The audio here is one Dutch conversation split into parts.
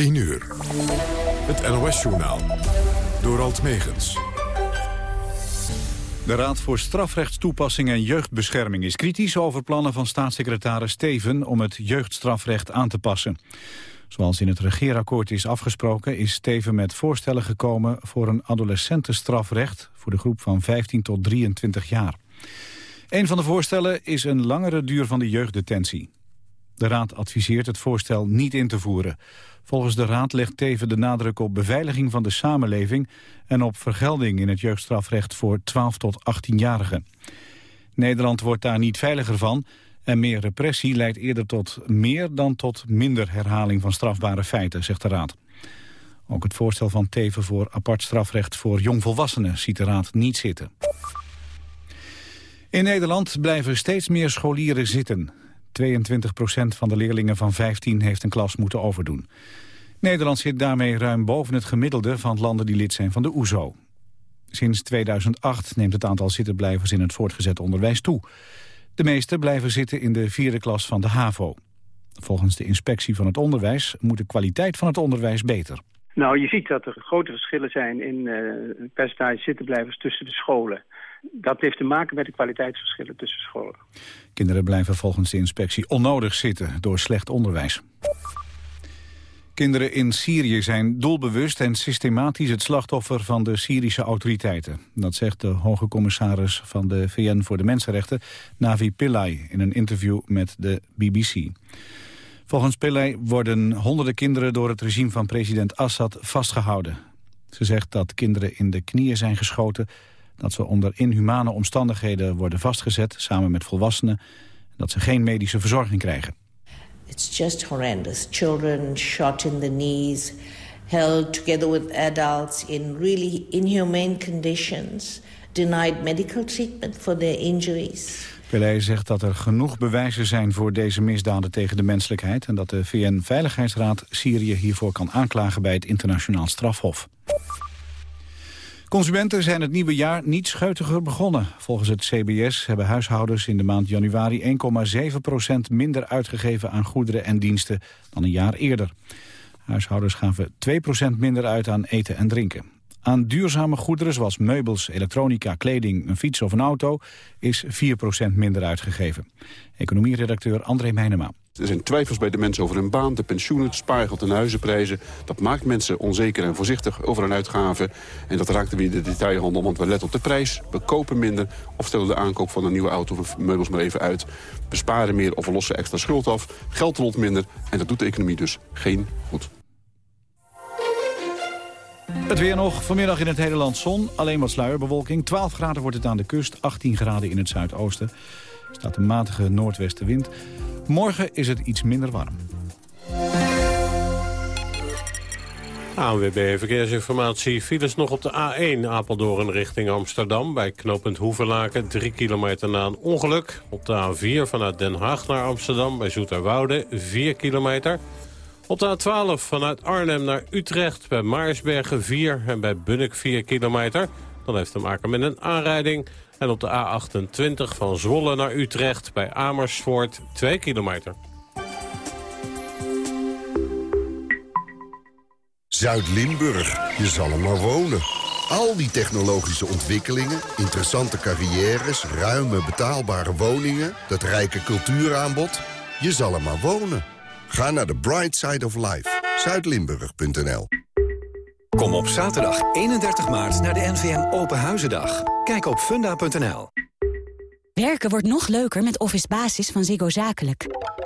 10 uur. Het NOS-journaal. Door Alt Megens. De Raad voor Strafrechtstoepassing en Jeugdbescherming is kritisch over plannen van staatssecretaris Steven om het jeugdstrafrecht aan te passen. Zoals in het regeerakkoord is afgesproken is Steven met voorstellen gekomen voor een adolescentenstrafrecht voor de groep van 15 tot 23 jaar. Een van de voorstellen is een langere duur van de jeugddetentie. De Raad adviseert het voorstel niet in te voeren. Volgens de Raad legt Teven de nadruk op beveiliging van de samenleving... en op vergelding in het jeugdstrafrecht voor 12 tot 18-jarigen. Nederland wordt daar niet veiliger van... en meer repressie leidt eerder tot meer dan tot minder herhaling van strafbare feiten, zegt de Raad. Ook het voorstel van Teven voor apart strafrecht voor jongvolwassenen ziet de Raad niet zitten. In Nederland blijven steeds meer scholieren zitten. 22% van de leerlingen van 15 heeft een klas moeten overdoen. Nederland zit daarmee ruim boven het gemiddelde van landen die lid zijn van de OESO. Sinds 2008 neemt het aantal zittenblijvers in het voortgezet onderwijs toe. De meeste blijven zitten in de vierde klas van de HAVO. Volgens de inspectie van het onderwijs moet de kwaliteit van het onderwijs beter. Nou, je ziet dat er grote verschillen zijn in uh, percentage zittenblijvers tussen de scholen. Dat heeft te maken met de kwaliteitsverschillen tussen scholen. Kinderen blijven volgens de inspectie onnodig zitten door slecht onderwijs. Kinderen in Syrië zijn doelbewust en systematisch het slachtoffer van de Syrische autoriteiten. Dat zegt de hoge commissaris van de VN voor de Mensenrechten, Navi Pillay, in een interview met de BBC. Volgens Pillay worden honderden kinderen door het regime van president Assad vastgehouden. Ze zegt dat kinderen in de knieën zijn geschoten dat ze onder inhumane omstandigheden worden vastgezet samen met volwassenen, dat ze geen medische verzorging krijgen. It's just horrendous. Children shot in the knees, held together with adults in really inhumane conditions, denied medical treatment for their injuries. Pelé zegt dat er genoeg bewijzen zijn voor deze misdaden tegen de menselijkheid... en dat de VN-veiligheidsraad Syrië hiervoor kan aanklagen bij het internationaal strafhof. Consumenten zijn het nieuwe jaar niet scheutiger begonnen. Volgens het CBS hebben huishoudens in de maand januari 1,7% minder uitgegeven aan goederen en diensten dan een jaar eerder. Huishoudens gaven 2% minder uit aan eten en drinken. Aan duurzame goederen zoals meubels, elektronica, kleding, een fiets of een auto is 4% minder uitgegeven. Economieredacteur André Meijnema. Er zijn twijfels bij de mensen over hun baan, de pensioenen, het spaargeld en huizenprijzen. Dat maakt mensen onzeker en voorzichtig over hun uitgaven. En dat raakt weer de detailhandel, want we letten op de prijs. We kopen minder of stellen de aankoop van een nieuwe auto of meubels maar even uit. We sparen meer of lossen extra schuld af. Geld rolt minder en dat doet de economie dus geen goed. Het weer nog. Vanmiddag in het hele land zon. Alleen wat sluierbewolking. 12 graden wordt het aan de kust. 18 graden in het zuidoosten. Er staat een matige noordwestenwind. Morgen is het iets minder warm. ANWB Verkeersinformatie. Files nog op de A1 Apeldoorn richting Amsterdam. Bij knooppunt Hoevenlaken, 3 kilometer na een ongeluk. Op de A4 vanuit Den Haag naar Amsterdam bij Zoeterwoude, 4 kilometer. Op de A12 vanuit Arnhem naar Utrecht bij Maarsbergen 4 en bij Bunnik 4 kilometer. Dan heeft te maken met een aanrijding. En op de A28 van Zwolle naar Utrecht bij Amersfoort 2 kilometer. Zuid-Limburg, je zal er maar wonen. Al die technologische ontwikkelingen, interessante carrières... ruime betaalbare woningen, dat rijke cultuuraanbod... je zal er maar wonen. Ga naar de Bright Side of Life, zuidlimburg.nl. Kom op zaterdag 31 maart naar de NVM Open Huizendag. Kijk op funda.nl. Werken wordt nog leuker met Office Basis van Ziggo Zakelijk.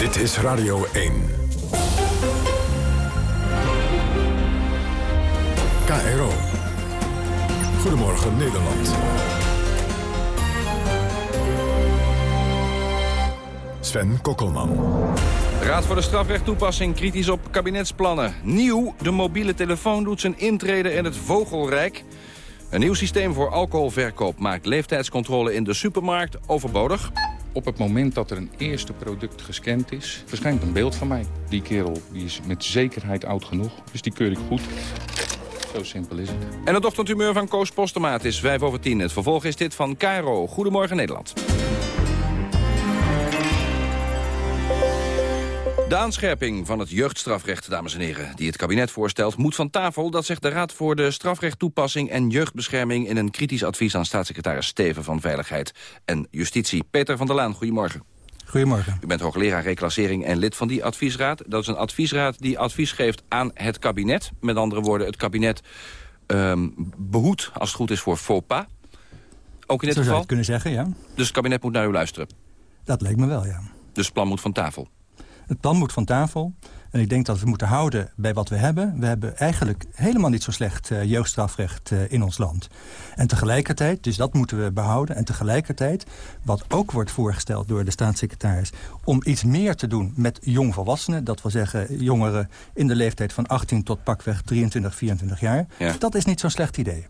Dit is Radio 1. KRO. Goedemorgen Nederland. Sven Kokkelman. Raad voor de strafrechttoepassing kritisch op kabinetsplannen. Nieuw, de mobiele telefoon doet zijn intrede in het vogelrijk. Een nieuw systeem voor alcoholverkoop maakt leeftijdscontrole in de supermarkt overbodig. Op het moment dat er een eerste product gescand is, verschijnt een beeld van mij. Die kerel die is met zekerheid oud genoeg, dus die keur ik goed. Zo simpel is het. En het ochtendhumeur van Koos Postemaat is 5 over 10. Het vervolg is dit van Caro. Goedemorgen Nederland. De aanscherping van het jeugdstrafrecht, dames en heren, die het kabinet voorstelt, moet van tafel. Dat zegt de Raad voor de Strafrechttoepassing en Jeugdbescherming in een kritisch advies aan staatssecretaris Steven van Veiligheid en Justitie. Peter van der Laan, goedemorgen. Goedemorgen. U bent hoogleraar reclassering en lid van die adviesraad. Dat is een adviesraad die advies geeft aan het kabinet. Met andere woorden, het kabinet um, behoedt, als het goed is, voor faux pas. Ook in dit Zo geval? zou je het kunnen zeggen, ja. Dus het kabinet moet naar u luisteren? Dat leek me wel, ja. Dus het plan moet van tafel? Het plan moet van tafel. En ik denk dat we moeten houden bij wat we hebben. We hebben eigenlijk helemaal niet zo slecht uh, jeugdstrafrecht uh, in ons land. En tegelijkertijd, dus dat moeten we behouden. En tegelijkertijd, wat ook wordt voorgesteld door de staatssecretaris... om iets meer te doen met jongvolwassenen. Dat wil zeggen jongeren in de leeftijd van 18 tot pakweg 23, 24 jaar. Ja. Dat is niet zo'n slecht idee.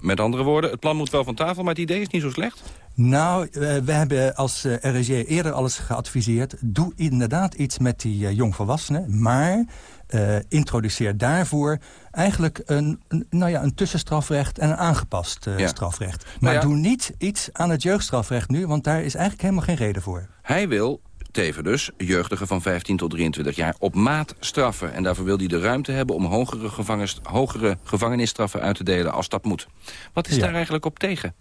Met andere woorden, het plan moet wel van tafel, maar het idee is niet zo slecht? Nou, uh, we hebben als uh, RSJ eerder alles geadviseerd... doe inderdaad iets met die uh, jongvolwassenen, maar introduceer daarvoor eigenlijk een, een, nou ja, een tussenstrafrecht en een aangepast ja. strafrecht. Maar ja. doe niet iets aan het jeugdstrafrecht nu, want daar is eigenlijk helemaal geen reden voor. Hij wil Teven dus, jeugdigen van 15 tot 23 jaar, op maat straffen. En daarvoor wil hij de ruimte hebben om hogere, gevangenis, hogere gevangenisstraffen uit te delen als dat moet. Wat is ja. daar eigenlijk op tegen?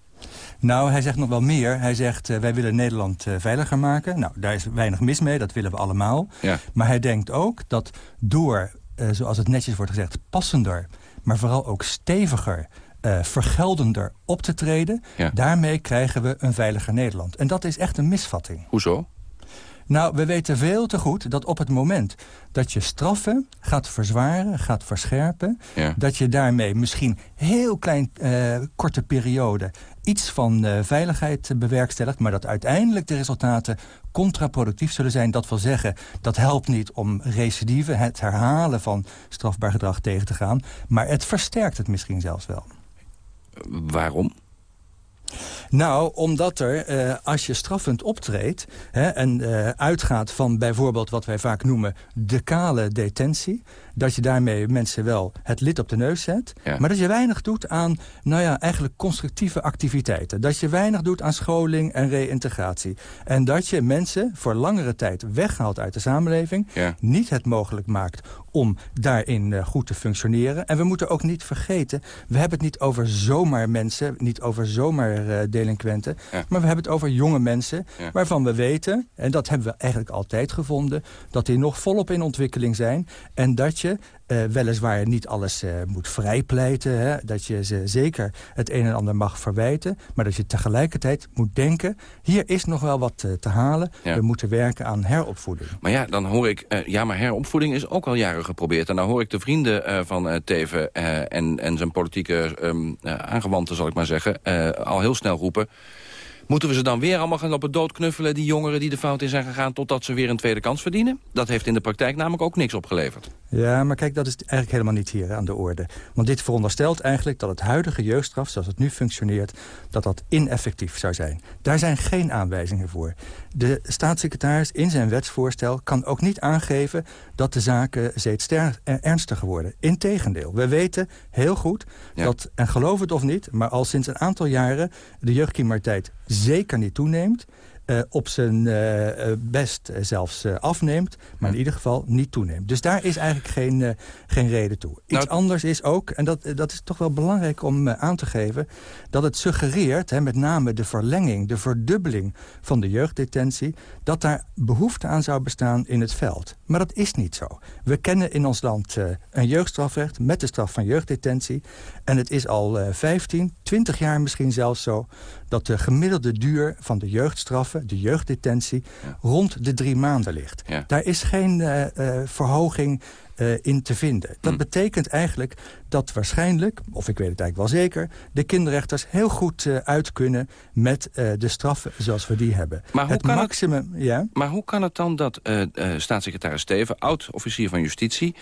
Nou, hij zegt nog wel meer. Hij zegt, uh, wij willen Nederland uh, veiliger maken. Nou, daar is weinig mis mee, dat willen we allemaal. Ja. Maar hij denkt ook dat door, uh, zoals het netjes wordt gezegd, passender... maar vooral ook steviger, vergeldender op te treden... Ja. daarmee krijgen we een veiliger Nederland. En dat is echt een misvatting. Hoezo? Nou, we weten veel te goed dat op het moment dat je straffen gaat verzwaren, gaat verscherpen... Ja. dat je daarmee misschien heel klein, uh, korte periode iets van uh, veiligheid bewerkstelligt... maar dat uiteindelijk de resultaten contraproductief zullen zijn. Dat wil zeggen, dat helpt niet om recidive, het herhalen van strafbaar gedrag tegen te gaan... maar het versterkt het misschien zelfs wel. Waarom? Nou, omdat er, uh, als je straffend optreedt... Hè, en uh, uitgaat van bijvoorbeeld wat wij vaak noemen decale detentie... dat je daarmee mensen wel het lid op de neus zet... Ja. maar dat je weinig doet aan, nou ja, eigenlijk constructieve activiteiten. Dat je weinig doet aan scholing en reïntegratie. En dat je mensen voor langere tijd weghaalt uit de samenleving... Ja. niet het mogelijk maakt om daarin uh, goed te functioneren. En we moeten ook niet vergeten, we hebben het niet over zomaar mensen... niet over zomaar uh, delinquenten, ja. maar we hebben het over jonge mensen... Ja. waarvan we weten, en dat hebben we eigenlijk altijd gevonden... dat die nog volop in ontwikkeling zijn en dat je... Uh, weliswaar niet alles uh, moet vrijpleiten. Hè? Dat je ze zeker het een en ander mag verwijten. Maar dat je tegelijkertijd moet denken... hier is nog wel wat uh, te halen. Ja. We moeten werken aan heropvoeding. Maar ja, dan hoor ik... ja, maar heropvoeding is ook al jaren geprobeerd. En dan hoor ik de vrienden van Teven en, en zijn politieke um, aangewanten, zal ik maar zeggen... al heel snel roepen... Moeten we ze dan weer allemaal gaan op het dood knuffelen... die jongeren die de fout in zijn gegaan... totdat ze weer een tweede kans verdienen? Dat heeft in de praktijk namelijk ook niks opgeleverd. Ja, maar kijk, dat is eigenlijk helemaal niet hier aan de orde. Want dit veronderstelt eigenlijk dat het huidige jeugdstraf... zoals het nu functioneert, dat dat ineffectief zou zijn. Daar zijn geen aanwijzingen voor. De staatssecretaris in zijn wetsvoorstel kan ook niet aangeven... dat de zaken steeds ernstiger worden. Integendeel, we weten heel goed Ja. dat, en geloof het of niet... maar al sinds een aantal jaren de jeugdcriminaliteit zeker niet toeneemt... Uh, op zijn uh, best zelfs uh, afneemt, maar in ieder geval niet toeneemt. Dus daar is eigenlijk geen, geen reden toe. Iets Nou, anders is ook, en dat, dat is toch wel belangrijk om aan te geven... dat het suggereert, hè, met name de verlenging, de verdubbeling van de jeugddetentie... dat daar behoefte aan zou bestaan in het veld. Maar dat is niet zo. We kennen in ons land een jeugdstrafrecht met de straf van jeugddetentie. En het is al 15, 20 jaar misschien zelfs zo... dat de gemiddelde duur van de jeugdstraffen straffen, de jeugddetentie, rond de drie maanden ligt. Daar is geen verhoging in te vinden. Dat hm. betekent eigenlijk dat waarschijnlijk, of ik weet het eigenlijk wel zeker... de kinderrechters heel goed uit kunnen met de straffen zoals we die hebben. Maar hoe, het kan, maximum, het, ja? maar hoe kan het dan dat staatssecretaris Steven... oud-officier van Justitie,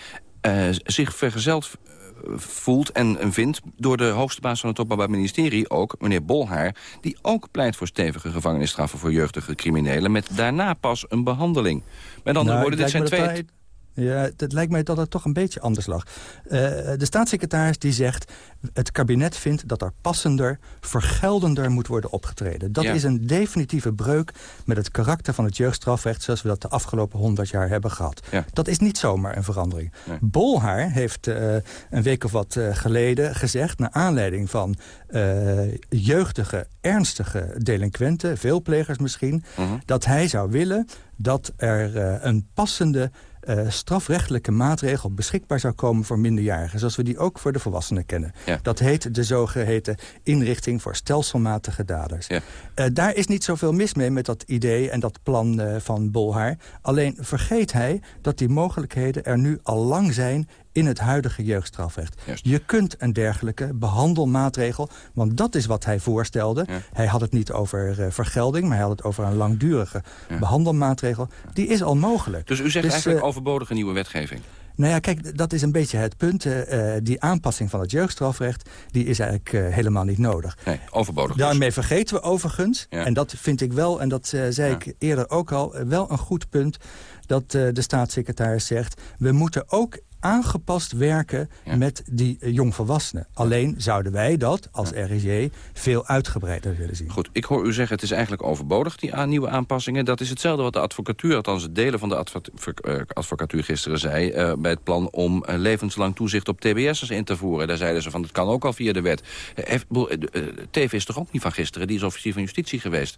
zich vergezeld voelt en, vindt door de hoogste baas van het Openbaar Ministerie ook, meneer Bolhaar, die ook pleit voor stevige gevangenisstraffen voor jeugdige criminelen, met daarna pas een behandeling. Met andere nou, woorden, dit zijn twee... Ja, het lijkt mij dat het toch een beetje anders lag. Uh, de staatssecretaris die zegt... het kabinet vindt dat er passender, vergeldender moet worden opgetreden. Dat is een definitieve breuk met het karakter van het jeugdstrafrecht... zoals we dat de afgelopen honderd jaar hebben gehad. Dat is niet zomaar een verandering. Bolhaar heeft uh, een week of wat uh, geleden gezegd... naar aanleiding van jeugdige, ernstige delinquenten... veelplegers misschien... Mhm. dat hij zou willen dat er een passende uh, strafrechtelijke maatregel beschikbaar zou komen voor minderjarigen. Zoals we die ook voor de volwassenen kennen. Dat heet de zogeheten inrichting voor stelselmatige daders. Ja. Uh, daar is niet zoveel mis mee met dat idee en dat plan uh, van Bolhaar. Alleen vergeet hij dat die mogelijkheden er nu al lang zijn in het huidige jeugdstrafrecht. Je kunt een dergelijke behandelmaatregel, want dat is wat hij voorstelde. Hij had het niet over uh, vergelding, maar hij had het over een langdurige behandelmaatregel. Die is al mogelijk. Dus u zegt dus, eigenlijk uh, overbodige nieuwe wetgeving? Nou ja, kijk, dat is een beetje het punt. Uh, die aanpassing van het jeugdstrafrecht... die is eigenlijk uh, helemaal niet nodig. Nee, overbodig dus. Daarmee vergeten we overigens... Ja. en dat vind ik wel, en dat uh, zei ja. ik eerder ook al... wel een goed punt dat de staatssecretaris zegt... we moeten ook aangepast werken ja. met die uh, jongvolwassenen. Alleen zouden wij dat als ja. RIG veel uitgebreider willen zien. Goed, ik hoor u zeggen het is eigenlijk overbodig, die aan, nieuwe aanpassingen. Dat is hetzelfde wat de advocatuur, althans het delen van de advocatuur, advocatuur gisteren zei... Uh, bij het plan om uh, levenslang toezicht op TBS'ers in te voeren. Daar zeiden ze van, het kan ook al via de wet. TV is toch ook niet van gisteren, die is officier van justitie geweest.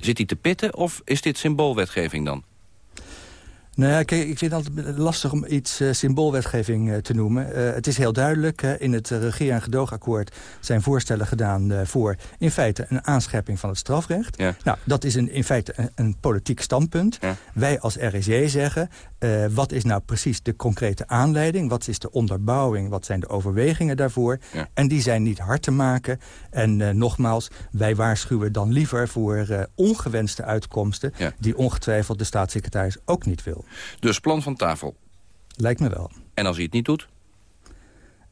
Zit hij te pitten of is dit symboolwetgeving dan? Nou ja, kijk, ik vind het altijd lastig om iets uh, symboolwetgeving uh, te noemen. Uh, het is heel duidelijk, in het regeer- en gedoogakkoord zijn voorstellen gedaan voor in feite een aanscherping van het strafrecht. Ja. Nou, dat is een, in feite een, een politiek standpunt. Ja. Wij als RSJ zeggen, wat is nou precies de concrete aanleiding? Wat is de onderbouwing? Wat zijn de overwegingen daarvoor? Ja. En die zijn niet hard te maken. En nogmaals, wij waarschuwen dan liever voor ongewenste uitkomsten... die ongetwijfeld de staatssecretaris ook niet wil. Dus plan van tafel. Lijkt me wel. En als hij het niet doet?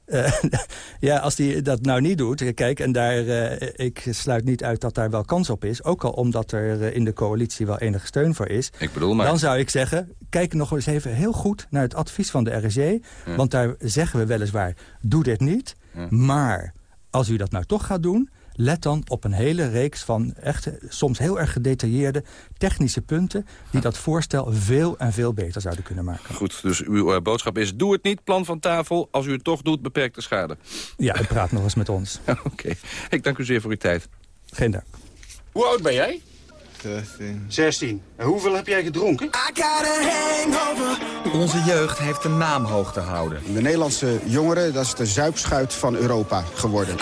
Uh, ja, als hij dat nou niet doet, kijk, en daar, uh, ik sluit niet uit dat daar wel kans op is. Ook al omdat er uh, in de coalitie wel enige steun voor is. Ik bedoel maar... Dan zou ik zeggen, kijk nog eens even heel goed naar het advies van de. Ja. Want daar zeggen we weliswaar, doe dit niet. Ja. Maar als u dat nou toch gaat doen, let dan op een hele reeks van echt soms heel erg gedetailleerde technische punten... die dat voorstel veel en veel beter zouden kunnen maken. Goed, dus uw uh, boodschap is doe het niet, plan van tafel. Als u het toch doet, beperk de schade. Ja, praat nog eens met ons. Oké, okay. ik dank u zeer voor uw tijd. Geen dank. Hoe oud ben jij? 16. 16. En hoeveel heb jij gedronken? Onze jeugd heeft een naam hoog te houden. De Nederlandse jongeren, dat is de zuipschuit van Europa geworden.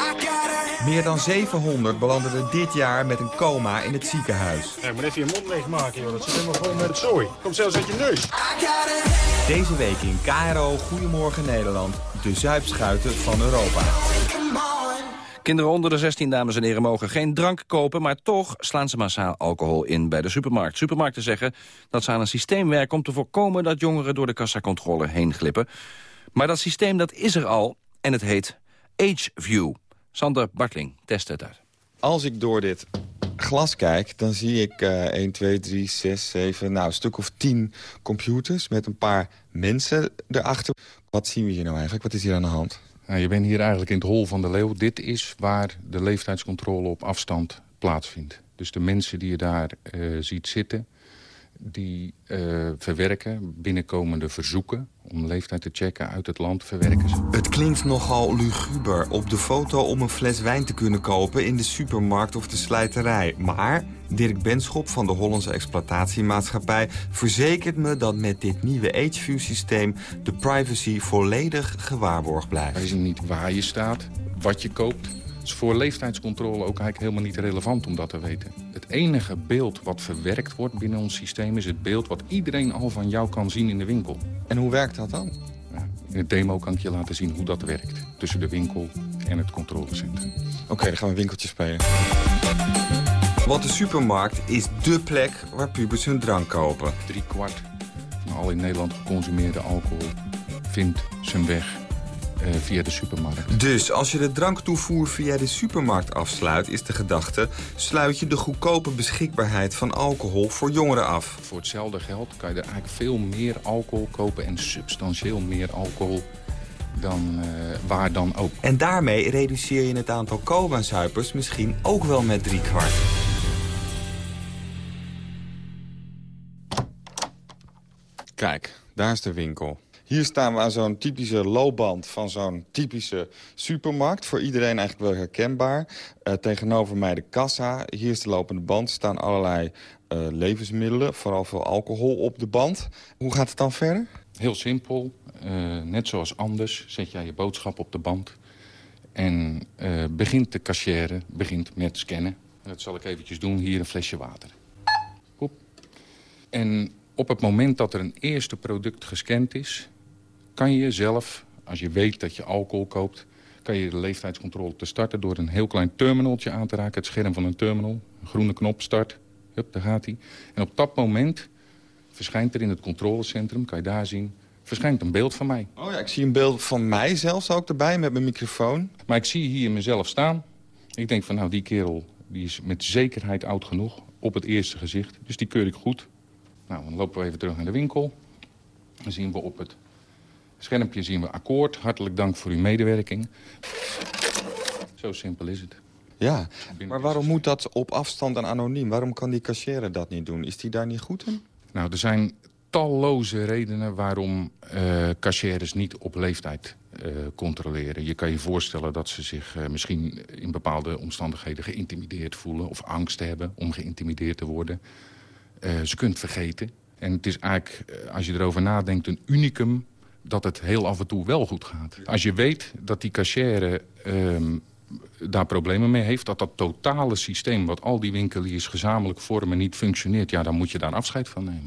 Meer dan 700 belanden dit jaar met een coma in het ziekenhuis. Ja, moet even je mond leegmaken, joh. Dat zit helemaal vol met zooi. Komt zelfs uit je neus. Deze week in KRO Goedemorgen Nederland. De zuipschuiten van Europa. Kinderen onder de 16, dames en heren, mogen geen drank kopen... maar toch slaan ze massaal alcohol in bij de supermarkt. Supermarkten zeggen dat ze aan een systeem werken... om te voorkomen dat jongeren door de kassacontrole heen glippen. Maar dat systeem dat is er al en het heet AgeView. Sander Bartling test het uit. Als ik door dit glas kijk, dan zie ik uh, 1, 2, 3, 6, 7, nou een stuk of 10 computers... met een paar mensen erachter. Wat zien we hier nou eigenlijk? Wat is hier aan de hand? Nou, je bent hier eigenlijk in het hol van de leeuw. Dit is waar de leeftijdscontrole op afstand plaatsvindt. Dus de mensen die je daar uh, ziet zitten die uh, verwerken binnenkomende verzoeken om leeftijd te checken uit het land verwerken ze. Het klinkt nogal luguber op de foto om een fles wijn te kunnen kopen in de supermarkt of de slijterij. Maar Dirk Benschop van de Hollandse exploitatiemaatschappij verzekert me dat met dit nieuwe HView systeem de privacy volledig gewaarborgd blijft. Wij zien niet waar je staat, wat je koopt is voor leeftijdscontrole ook eigenlijk helemaal niet relevant om dat te weten. Het enige beeld wat verwerkt wordt binnen ons systeem... is het beeld wat iedereen al van jou kan zien in de winkel. En hoe werkt dat dan? in het demo kan ik je laten zien hoe dat werkt. Tussen de winkel en het controlecentrum. Oké, dan gaan we een winkeltje spelen. Want de supermarkt is dé plek waar pubers hun drank kopen. Drie kwart van al in Nederland geconsumeerde alcohol vindt zijn weg eh, via de supermarkt. Dus als je de dranktoevoer via de supermarkt afsluit... is de gedachte, sluit je de goedkope beschikbaarheid van alcohol voor jongeren af. Voor hetzelfde geld kan je er eigenlijk veel meer alcohol kopen... en substantieel meer alcohol dan uh, waar dan ook. En daarmee reduceer je het aantal coma-zuipers misschien ook wel met drie kwart. Kijk, daar is de winkel. Hier staan we aan zo'n typische loopband van zo'n typische supermarkt. Voor iedereen eigenlijk wel herkenbaar. Uh, tegenover mij de kassa. Hier is de lopende band. Staan allerlei uh, levensmiddelen, vooral veel alcohol op de band. Hoe gaat het dan verder? Heel simpel. Uh, net zoals anders zet jij je boodschap op de band. En begint de cashier begint met scannen. Dat zal ik eventjes doen. Hier een flesje water. Poep. En op het moment dat er een eerste product gescand is kan je zelf, als je weet dat je alcohol koopt... kan je de leeftijdscontrole te starten door een heel klein terminaltje aan te raken. Het scherm van een terminal, een groene knop, start. Hup, daar gaat hij. En op dat moment verschijnt er in het controlecentrum, kan je daar zien... verschijnt een beeld van mij. Oh ja, ik zie een beeld van mij zelfs ook erbij met mijn microfoon. Maar ik zie hier mezelf staan. Ik denk van, nou, die kerel die is met zekerheid oud genoeg op het eerste gezicht. Dus die keur ik goed. Nou, dan lopen we even terug naar de winkel. Dan zien we op het schermpje zien we akkoord. Hartelijk dank voor uw medewerking. Zo simpel is het. Ja, maar waarom moet dat op afstand en anoniem? Waarom kan die cashier dat niet doen? Is die daar niet goed in? Nou, er zijn talloze redenen waarom uh, cashiers niet op leeftijd uh, controleren. Je kan je voorstellen dat ze zich uh, misschien in bepaalde omstandigheden geïntimideerd voelen... of angst hebben om geïntimideerd te worden. ze kunt vergeten. En het is eigenlijk, als je erover nadenkt, een unicum dat het heel af en toe wel goed gaat. Als je weet dat die cashier ehm, daar problemen mee heeft... dat dat totale systeem wat al die winkeliers gezamenlijk vormen niet functioneert... ja, dan moet je daar afscheid van nemen.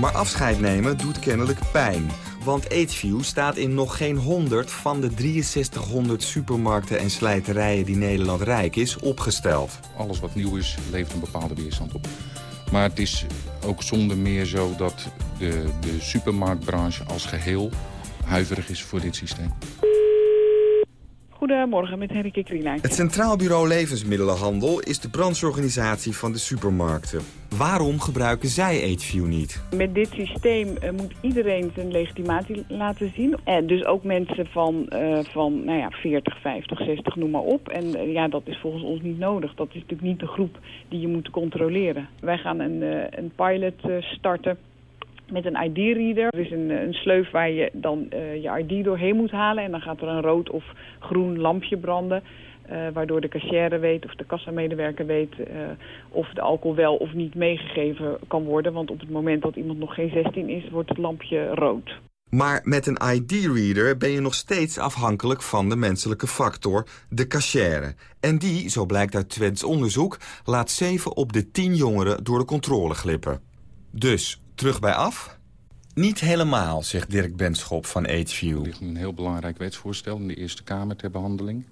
Maar afscheid nemen doet kennelijk pijn. Want Aidsview staat in nog geen 100 van de 6300 supermarkten en slijterijen die Nederland rijk is opgesteld. Alles wat nieuw is, levert een bepaalde weerstand op. Maar het is ook zonder meer zo dat de, de supermarktbranche als geheel huiverig is voor dit systeem. Goedemorgen, met Henrike Krielijn. Het Centraal Bureau Levensmiddelenhandel is de brancheorganisatie van de supermarkten. Waarom gebruiken zij AgeView niet? Met dit systeem uh, moet iedereen zijn legitimatie laten zien. En dus ook mensen van, uh, van nou ja, 40, 50, 60, noem maar op. En uh, ja, dat is volgens ons niet nodig. Dat is natuurlijk niet de groep die je moet controleren. Wij gaan een, een pilot starten met een ID-reader. Er is een, een, sleuf waar je dan uh, je ID doorheen moet halen. En dan gaat er een rood of groen lampje branden. Uh, waardoor de cashier weet of de kassamedewerker weet uh, of de alcohol wel of niet meegegeven kan worden. Want op het moment dat iemand nog geen 16 is, wordt het lampje rood. Maar met een ID-reader ben je nog steeds afhankelijk van de menselijke factor, de cashier. En die, zo blijkt uit Twents onderzoek, laat 7 op de 10 jongeren door de controle glippen. Dus terug bij af? Niet helemaal, zegt Dirk Benschop van AgeView. Er ligt een heel belangrijk wetsvoorstel in de Eerste Kamer ter behandeling.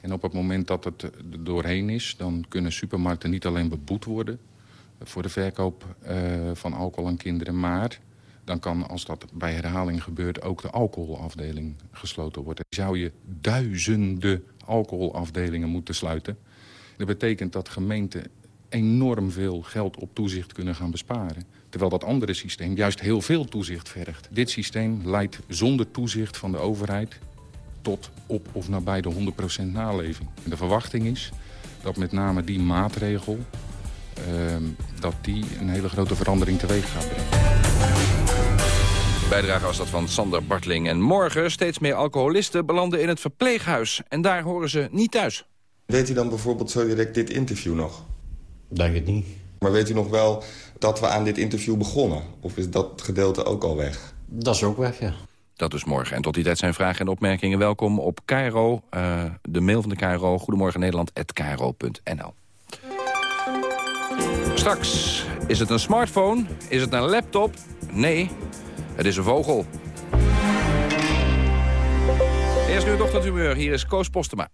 En op het moment dat het er doorheen is... dan kunnen supermarkten niet alleen beboet worden... voor de verkoop uh, van alcohol aan kinderen... maar dan kan, als dat bij herhaling gebeurt... ook de alcoholafdeling gesloten worden. Zou je duizenden alcoholafdelingen moeten sluiten... dat betekent dat gemeenten enorm veel geld op toezicht kunnen gaan besparen. Terwijl dat andere systeem juist heel veel toezicht vergt. Dit systeem leidt zonder toezicht van de overheid tot op of nabij de 100% naleving. En de verwachting is dat met name die maatregel... Uh, dat die een hele grote verandering teweeg gaat brengen. Bijdrage was dat van Sander Bartling. En morgen steeds meer alcoholisten belanden in het verpleeghuis. En daar horen ze niet thuis. Weet u dan bijvoorbeeld zo direct dit interview nog? Denk het niet. Maar weet u nog wel dat we aan dit interview begonnen? Of is dat gedeelte ook al weg? Dat is ook weg, ja. Dat dus morgen. En tot die tijd zijn vragen en opmerkingen welkom op Cairo. Uh, de mail van de Cairo, goedemorgen Nederland@cairo.nl. Straks, is het een smartphone? Is het een laptop? Nee, het is een vogel. Eerst nu het ochtendhumeur. Hier is Koos Postema.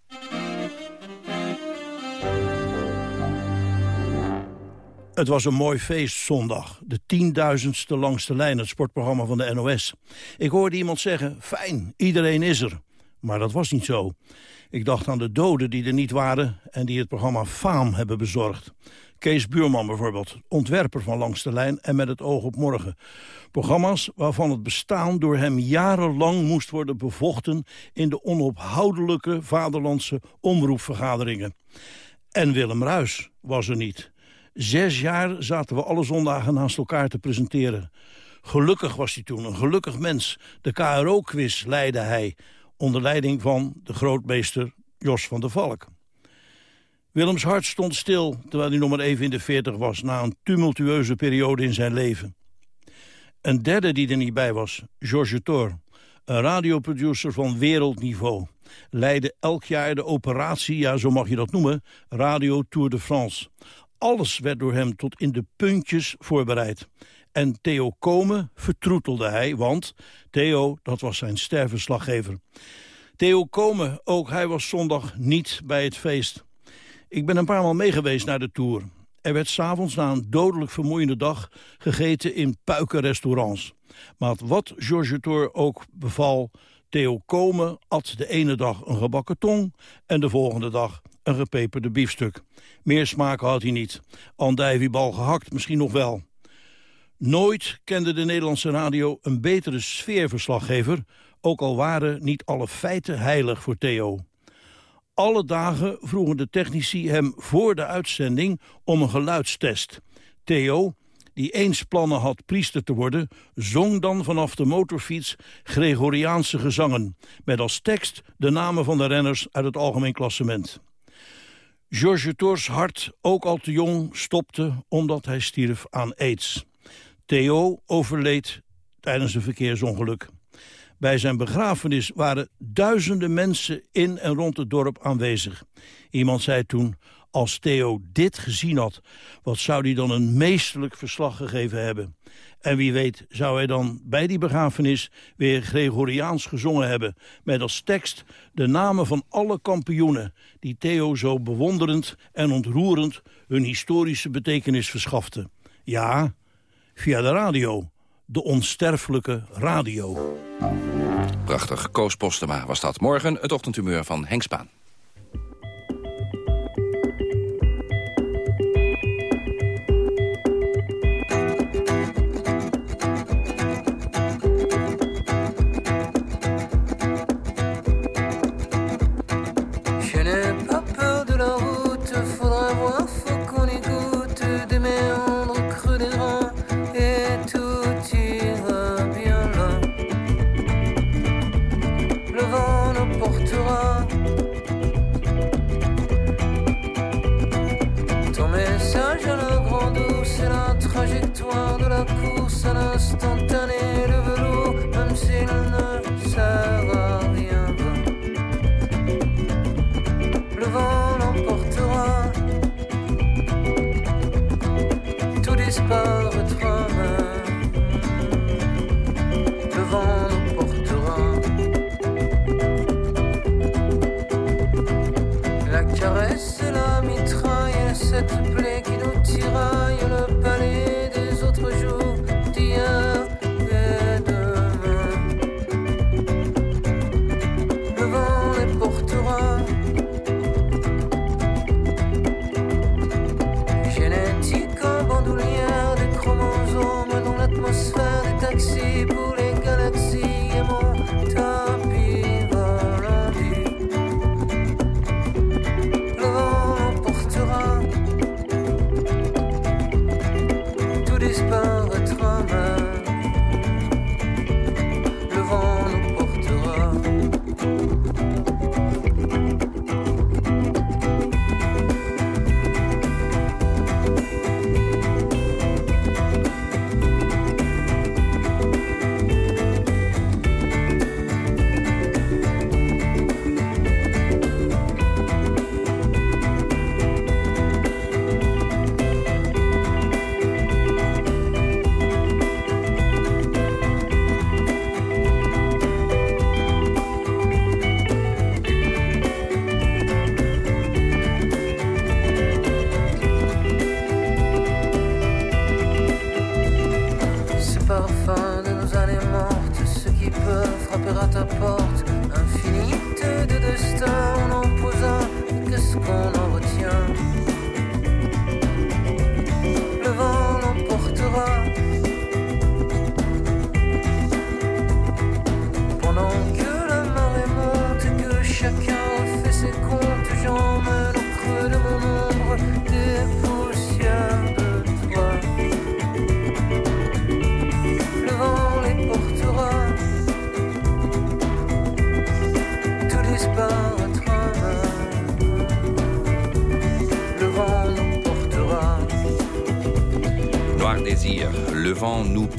Het was een mooi feest zondag. De tienduizendste langste lijn, het sportprogramma van de NOS. Ik hoorde iemand zeggen, fijn, iedereen is er. Maar dat was niet zo. Ik dacht aan de doden die er niet waren en die het programma Faam hebben bezorgd. Kees Buurman bijvoorbeeld, ontwerper van Langs de Lijn en Met het oog op morgen. Programma's waarvan het bestaan door hem jarenlang moest worden bevochten... in de onophoudelijke vaderlandse omroepvergaderingen. En Willem Ruis was er niet. Zes jaar zaten we alle zondagen naast elkaar te presenteren. Gelukkig was hij toen, een gelukkig mens. De KRO-quiz leidde hij, onder leiding van de grootmeester Jos van der Valk. Willems hart stond stil, terwijl hij nog maar even in de veertig was... na een tumultueuze periode in zijn leven. Een derde die er niet bij was, Georges Thor... een radioproducer van wereldniveau... leidde elk jaar de operatie, ja zo mag je dat noemen... Radio Tour de France. Alles werd door hem tot in de puntjes voorbereid. En Theo Komen vertroetelde hij, want Theo, dat was zijn sterverslaggever. Theo Komen, ook hij was zondag niet bij het feest. Ik ben een paar maal meegeweest naar de Tour. Er werd s'avonds na een dodelijk vermoeiende dag gegeten in puikenrestaurants. Maar wat Georges Tour ook beval, Theo Komen at de ene dag een gebakken tong... en de volgende dag een gepeperde biefstuk. Meer smaak had hij niet. Andijviebal gehakt misschien nog wel. Nooit kende de Nederlandse radio een betere sfeerverslaggever... ook al waren niet alle feiten heilig voor Theo. Alle dagen vroegen de technici hem voor de uitzending om een geluidstest. Theo, die eens plannen had priester te worden... zong dan vanaf de motorfiets Gregoriaanse gezangen... met als tekst de namen van de renners uit het algemeen klassement. Georges Tours hart, ook al te jong, stopte omdat hij stierf aan aids. Theo overleed tijdens een verkeersongeluk. Bij zijn begrafenis waren duizenden mensen in en rond het dorp aanwezig. Iemand zei toen, als Theo dit gezien had, wat zou hij dan een meesterlijk verslag gegeven hebben. En wie weet zou hij dan bij die begrafenis weer Gregoriaans gezongen hebben... met als tekst de namen van alle kampioenen... die Theo zo bewonderend en ontroerend hun historische betekenis verschafte. Ja, via de radio de onsterfelijke radio. Prachtig. Koos Postema was dat. Morgen het ochtendhumeur van Henk Spaan.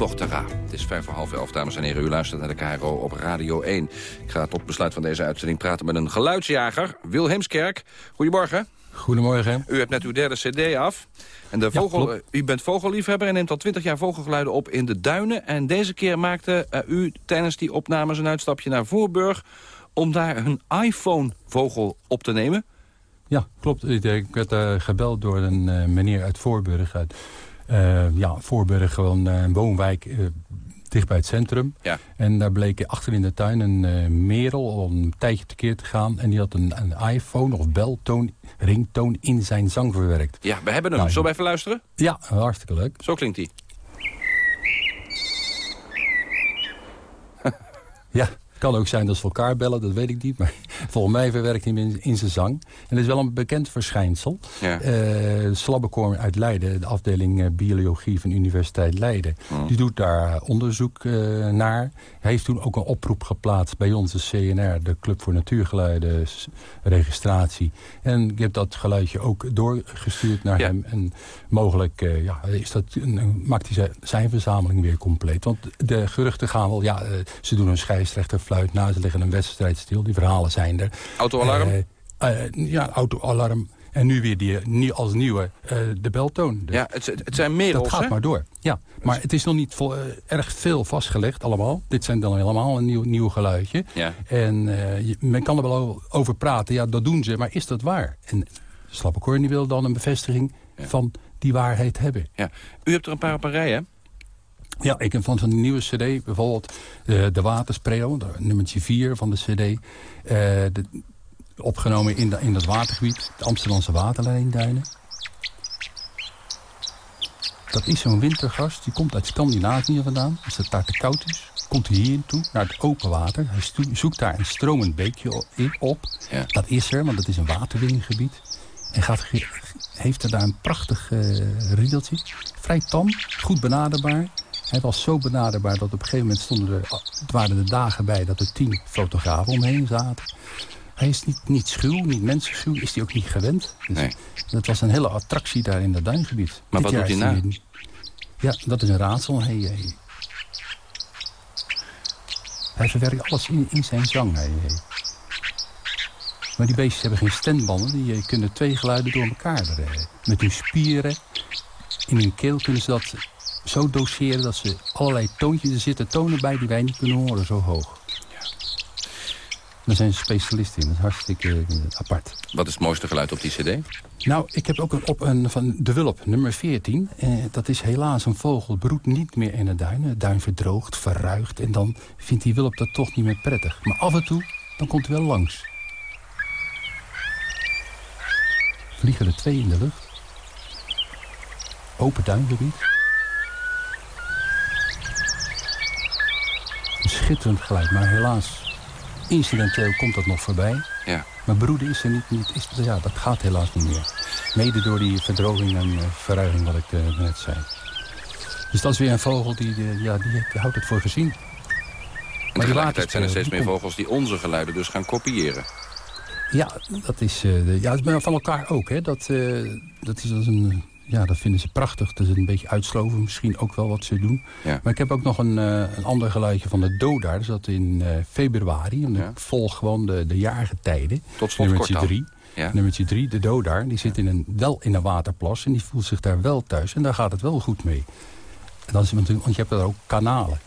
Het is vijf voor half elf, dames en heren. U luistert naar de KRO op Radio 1. Ik ga tot besluit van deze uitzending praten met een geluidsjager. Wilhelmskerk. Goedemorgen. Goedemorgen. U hebt net uw derde cd af. En de vogel, u bent vogelliefhebber en neemt al twintig jaar vogelgeluiden op in de duinen. En deze keer maakte uh, u tijdens die opnames een uitstapje naar Voorburg... om daar een iPhone-vogel op te nemen. Ja, klopt. Ik werd uh, gebeld door een uh, meneer uit Voorburg. Uit, ja, Voorburg, gewoon een woonwijk dicht bij het centrum. Ja. En daar bleek achter in de tuin een merel om een tijdje tekeer te gaan. En die had een, een iPhone of beltoon, ringtoon in zijn zang verwerkt. Ja, we hebben hem. Nou, Zullen we even luisteren? Ja, hartstikke leuk. Zo klinkt hij. ja. Kan ook zijn dat ze elkaar bellen, dat weet ik niet. Maar volgens mij verwerkt hij hem in, in zijn zang. En dat is wel een bekend verschijnsel. Ja. Uh, Slabbekorn uit Leiden, de afdeling uh, Biologie van de Universiteit Leiden... Oh. die doet daar onderzoek uh, naar. Hij heeft toen ook een oproep geplaatst bij onze CNR... de Club voor Natuurgeluiden registratie. En ik heb dat geluidje ook doorgestuurd naar Ja. hem. En mogelijk ja, is dat, een- maakt hij zijn, verzameling weer compleet. Want de geruchten gaan wel... Ja, eh, ze doen een scheidsrechter fluit na, ze leggen een wedstrijd stil. Die verhalen zijn er. Autoalarm? Eh, eh, ja, autoalarm. En nu weer die, nie- als nieuwe eh, de beltoon. Dus Ja, het, het zijn merels, dat gaat hè? maar door. Ja, maar het is nog niet vol, eh, erg veel vastgelegd allemaal. Dit zijn dan helemaal een nieuw, nieuw geluidje. Ja. En eh, je- men kan er wel over praten. Ja, dat doen ze. Maar is dat waar? En Slappekorn wil dan een bevestiging van die waarheid hebben. Ja. U hebt er een paar op een rij, hè? Ja, ik heb van zo'n nieuwe cd, bijvoorbeeld eh, de Waterspreo, de nummertje 4 van de cd. eh, de, opgenomen in, de, in dat watergebied, de Amsterdamse waterlijnduinen. Dat is zo'n wintergast, die komt uit Scandinavië vandaan. Als het daar te koud is, komt hij hier toe, naar het open water. Hij zoekt daar een stromend beekje op. Ja. Dat is er, want het is een waterwinninggebied. En gaat, heeft er daar een prachtig eh riedeltje. Vrij tam, goed benaderbaar. Hij was zo benaderbaar dat op een gegeven moment stonden er, het waren er dagen bij dat er tien fotografen omheen zaten. Hij is niet, niet schuw, niet mensenschuw, is hij ook niet gewend. Dus Nee. Dat was een hele attractie daar in dat duingebied. Maar Dit wat doet is hij weer- Ja, dat is een raadsel. Hij, hij, hij verwerkt alles in, in zijn zang. Hij. Maar die beestjes hebben geen stembanden. Die eh, kunnen twee geluiden door elkaar. Met hun spieren in hun keel kunnen ze dat zo doseren... dat ze allerlei toontjes... Er zitten tonen bij die wij niet kunnen horen, zo hoog. Daar zijn ze specialisten in. Dat is hartstikke eh, apart. Wat is het mooiste geluid op die cd? Nou, ik heb ook een, op een van de Wulp, nummer 14. Eh, dat is helaas een vogel, broedt niet meer in de duin. Het duin verdroogt, verruigt. En dan vindt die Wulp dat toch niet meer prettig. Maar af en toe, dan komt hij wel langs. Vliegen er twee in de lucht. Open duingebied. Schitterend geluid, maar helaas... incidenteel komt dat nog voorbij. Ja. Maar broeden is er niet, niet is, ja, dat gaat helaas niet meer. Mede door die verdroging en eh, verruiging wat ik eh, net zei. Dus dat is weer een vogel die, eh, ja, die, die houdt het voor gezien. En die tegelijkertijd zijn er steeds meer vogels die onze geluiden dus gaan kopiëren. Ja, dat is, de, ja, het is van elkaar ook. Hè. Dat, dat, is als een, ja, dat vinden ze prachtig. Dat is een beetje uitsloven misschien ook wel wat ze doen. Ja. Maar ik heb ook nog een, eh, een ander geluidje van de Dodaar. Dat zat in eh, februari. En ik volg gewoon de, de jaargetijden. Tot slot Nummertje kort drie. Ja. Nummertje drie, de Dodaar. Die zit in een, wel in een waterplas. En die voelt zich daar wel thuis. En daar gaat het wel goed mee. En dan is het natuurlijk, want je hebt daar ook kanalen.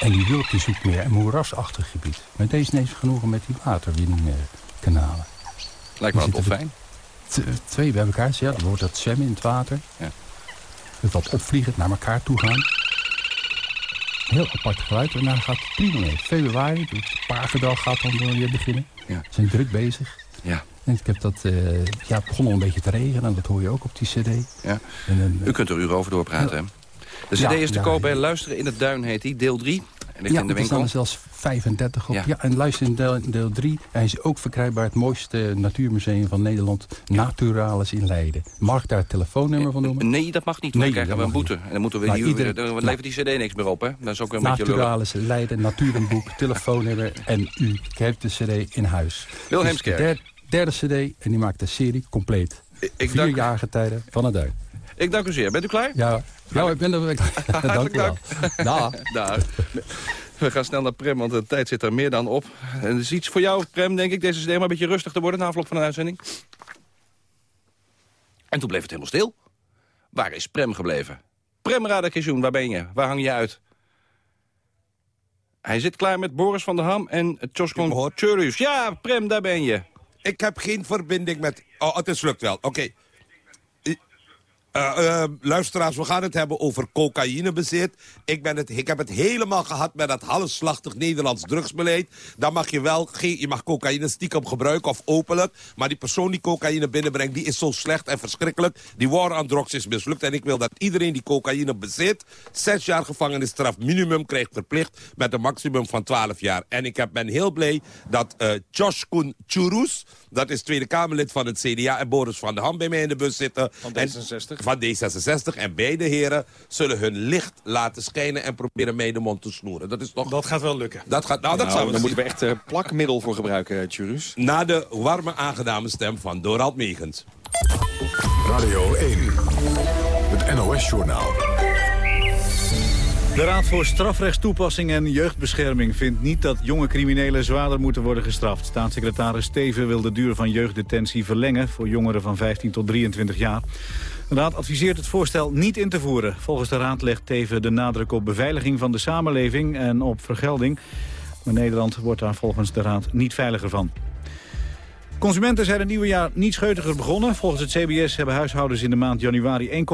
En die die zoekt meer een moerasachtig gebied. Maar deze neemt genoegen met die waterwinningkanalen. Lijkt me wel fijn. T- Twee bij elkaar, ja, dan wordt dat zwemmen in het water. Ja. Wat opvliegen, naar elkaar toe gaan. Heel apart geluid. En dan gaat het prima mee. Februari, het gaat dan weer beginnen. Ja. Ze zijn druk bezig. Ja. En ik heb dat, eh, ja, het begon al een beetje te regenen. En dat hoor je ook op die cd. Ja. En, dan, U kunt er uren over doorpraten, hè? De cd Ja, is te koop bij. Luisteren in het Duin, heet die. Deel 3. Ligt ja, in de er er zelfs 35 op. Ja. Ja. en luister in deel, deel 3. Hij is ook verkrijgbaar het mooiste natuurmuseum van Nederland. Naturalis in Leiden. Mag ik daar het telefoonnummer van noemen? Nee, dat mag niet. Dan Nee, krijgen dat we een boete. En dan moeten we Maar die, iedereen- dan Nou. levert die cd niks meer op, hè? Dat is ook een beetje. Naturalis Leiden, Natuurenboek, telefoonnummer. En u heeft de cd in huis. Wilhelmskerk. Dus de derde, cd en die maakt de serie compleet. ik Vier dank- jaargetijden van het duin. Ik dank u zeer. Bent u klaar? Ja, ja ik ben er. dank u wel. Dag. Dag. We gaan snel naar Prem, want de tijd zit er meer dan op. En het is iets voor jou, Prem, denk ik, deze maar een beetje rustig te worden na afloop van de uitzending. En toen bleef het helemaal stil. Waar is Prem gebleven? Prem Radakishun, waar ben je? Waar hang je uit? Hij zit klaar met Boris van der Ham en Tjoskon Tjurus. Ja, Prem, daar ben je. Ik heb geen verbinding met... Oh, het is lukt wel. Oké. Uh, uh, luisteraars, we gaan het hebben over cocaïnebezit. Ik, ben het, ik heb het helemaal gehad met dat halfslachtig Nederlands drugsbeleid. Dan mag je wel, je mag cocaïne stiekem gebruiken of openlijk. Maar die persoon die cocaïne binnenbrengt, die is zo slecht en verschrikkelijk. Die war on drugs is mislukt. En ik wil dat iedereen die cocaïne bezit... zes jaar gevangenisstraf minimum krijgt verplicht... met een maximum van 12 jaar. En ik heb, ben heel blij dat uh, Josh Koen Churus... dat is Tweede Kamerlid van het CDA... en Boris van der Ham bij mij in de bus zitten. Van D66 van D66. En beide heren zullen hun licht laten schijnen en proberen mee de mond te snoeren. Dat, is toch... dat gaat wel lukken. Dat gaat, nou, dat nou, zou daar moeten we echt uh, plakmiddel voor gebruiken, Tjurus. Na de warme aangename stem van Dorald Megens. Radio 1, het NOS-journaal. De Raad voor Strafrechtstoepassing en Jeugdbescherming vindt niet dat jonge criminelen zwaarder moeten worden gestraft. Staatssecretaris Steven wil de duur van jeugddetentie verlengen voor jongeren van 15 tot 23 jaar. De Raad adviseert het voorstel niet in te voeren. Volgens de Raad legt Teven de nadruk op beveiliging van de samenleving en op vergelding. Maar Nederland wordt daar volgens de Raad niet veiliger van. Consumenten zijn het nieuwe jaar niet scheutiger begonnen. Volgens het CBS hebben huishoudens in de maand januari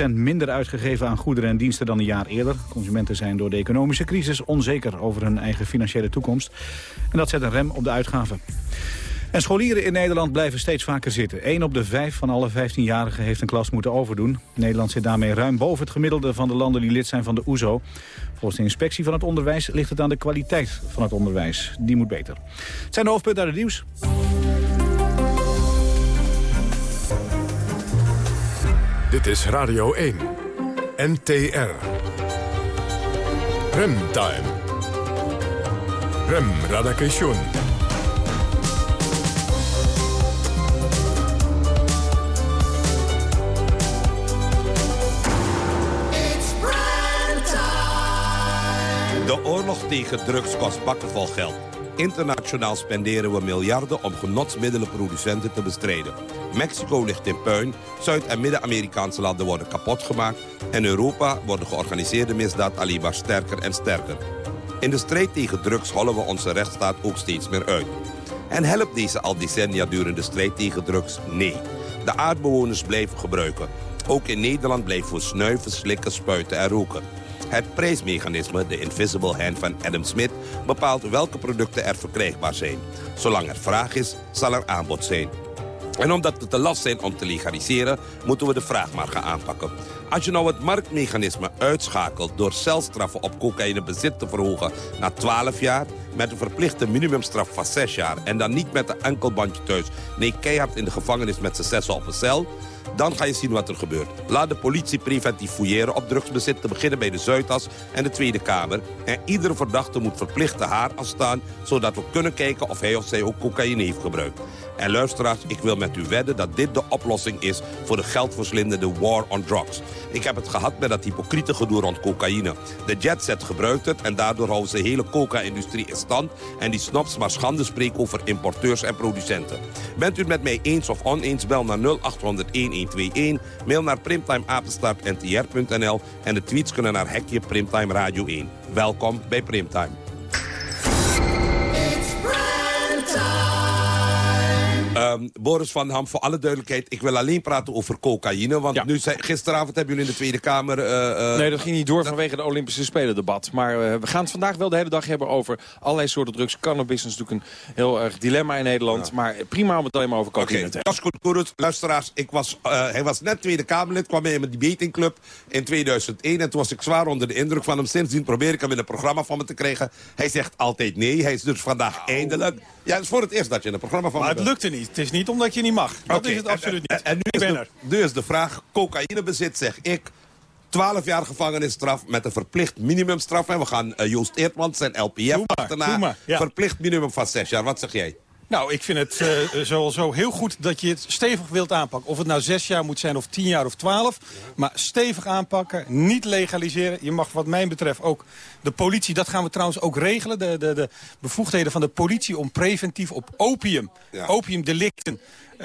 1,7% minder uitgegeven aan goederen en diensten dan een jaar eerder. Consumenten zijn door de economische crisis onzeker over hun eigen financiële toekomst. En dat zet een rem op de uitgaven. En scholieren in Nederland blijven steeds vaker zitten. 1 op de 5 van alle 15-jarigen heeft een klas moeten overdoen. Nederland zit daarmee ruim boven het gemiddelde van de landen die lid zijn van de OESO. Volgens de inspectie van het onderwijs ligt het aan de kwaliteit van het onderwijs. Die moet beter. Het zijn de hoofdpunten uit het nieuws. Dit is Radio 1. NTR. Remtime. Rem Radakation. De oorlog tegen drugs kost bakkenvol geld. Internationaal spenderen we miljarden om genotsmiddelenproducenten te bestrijden. Mexico ligt in puin, Zuid- en Midden-Amerikaanse landen worden kapotgemaakt... en Europa wordt de georganiseerde misdaad alleen maar sterker en sterker. In de strijd tegen drugs hollen we onze rechtsstaat ook steeds meer uit. En helpt deze al decennia durende strijd tegen drugs? Nee. De aardbewoners blijven gebruiken. Ook in Nederland blijven we snuiven, slikken, spuiten en roken. Het prijsmechanisme, de Invisible Hand van Adam Smith... bepaalt welke producten er verkrijgbaar zijn. Zolang er vraag is, zal er aanbod zijn. En omdat we te last zijn om te legaliseren, moeten we de vraag maar gaan aanpakken. Als je nou het marktmechanisme uitschakelt door celstraffen op cocaïnebezit te verhogen naar 12 jaar, met een verplichte minimumstraf van 6 jaar en dan niet met een enkelbandje thuis, nee keihard in de gevangenis met z'n zessen op een cel, dan ga je zien wat er gebeurt. Laat de politie preventief fouilleren op drugsbezit... te beginnen bij de Zuidas en de Tweede Kamer. En iedere verdachte moet verplicht te haar afstaan... zodat we kunnen kijken of hij of zij ook cocaïne heeft gebruikt. En luisteraars, ik wil met u wedden dat dit de oplossing is... voor de geldverslindende war on drugs. Ik heb het gehad met dat hypocriete gedoe rond cocaïne. De jetset gebruikt het en daardoor houden ze de hele coca-industrie in stand... en die snaps maar schande spreken over importeurs en producenten. Bent u het met mij eens of oneens, bel naar 0800 1121... mail naar primtimeapenstaartntr.nl... en de tweets kunnen naar hekje Primtime Radio 1. Welkom bij Primtime. Um, Boris van Ham, voor alle duidelijkheid, ik wil alleen praten over cocaïne. Want nu zei, gisteravond hebben jullie in de Tweede Kamer... Uh, nee, dat ging niet door vanwege de Olympische Spelen debat. Maar uh, we gaan het vandaag wel de hele dag hebben over allerlei soorten drugs. Cannabis is natuurlijk een heel erg dilemma in Nederland. Ja. Maar prima om het alleen maar over cocaïne okay. te hebben. Luisteraars, ik was, uh, hij was net Tweede Kamerlid, kwam mee in mijn debatingclub in 2001. En toen was ik zwaar onder de indruk van hem. Sindsdien probeer ik hem in een programma van me te krijgen. Hij zegt altijd nee. Hij is dus vandaag oh. eindelijk... Ja, het is voor het eerst dat je in een programma van maar me het lukte niet. Het is niet omdat je niet mag. Dat okay. is het absoluut niet. En, en, en nu, ben de, nu is de vraag, cocaïnebezit zeg ik... 12 jaar gevangenisstraf met een verplicht minimumstraf. En we gaan uh, Joost Eertmans zijn LPF achterna. ja. Verplicht minimum van 6 jaar. Wat zeg jij? Nou, ik vind het uh, zo, zo heel goed dat je het stevig wilt aanpakken. Of het nou zes jaar moet zijn of tien jaar of twaalf. Maar stevig aanpakken, niet legaliseren. Je mag wat mij betreft ook de politie, dat gaan we trouwens ook regelen. De, de, de bevoegdheden van de politie om preventief op opium, ja. opiumdelicten...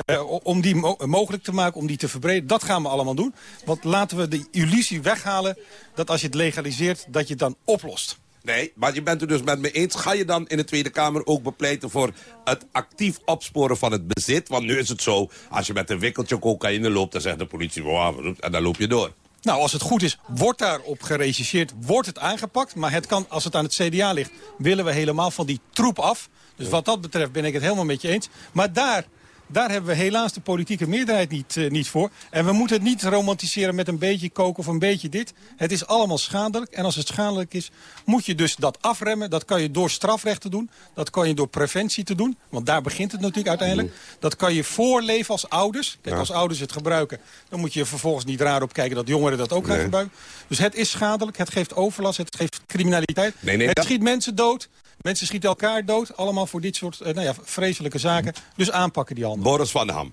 Uh, om die mo mogelijk te maken, om die te verbreden. Dat gaan we allemaal doen. Want laten we de illusie weghalen dat als je het legaliseert, dat je het dan oplost. Nee, maar je bent het dus met me eens. Ga je dan in de Tweede Kamer ook bepleiten voor het actief opsporen van het bezit? Want nu is het zo, als je met een wikkeltje cocaïne loopt... dan zegt de politie, wow, en dan loop je door. Nou, als het goed is, wordt daarop gerechercheerd, wordt het aangepakt. Maar het kan, als het aan het CDA ligt, willen we helemaal van die troep af. Dus wat dat betreft ben ik het helemaal met je eens. Maar daar daar hebben we helaas de politieke meerderheid niet, uh, niet voor. En we moeten het niet romantiseren met een beetje koken of een beetje dit. Het is allemaal schadelijk. En als het schadelijk is, moet je dus dat afremmen. Dat kan je door strafrecht te doen. Dat kan je door preventie te doen. Want daar begint het natuurlijk uiteindelijk. Dat kan je voorleven als ouders. Kijk, als ouders het gebruiken, dan moet je vervolgens niet raar op kijken dat jongeren dat ook gaan gebruiken. Dus het is schadelijk. Het geeft overlast. Het geeft criminaliteit. Nee, nee, het schiet mensen dood. Mensen schieten elkaar dood, allemaal voor dit soort uh, nou ja, vreselijke zaken. Dus aanpakken die handen. Boris van der Ham.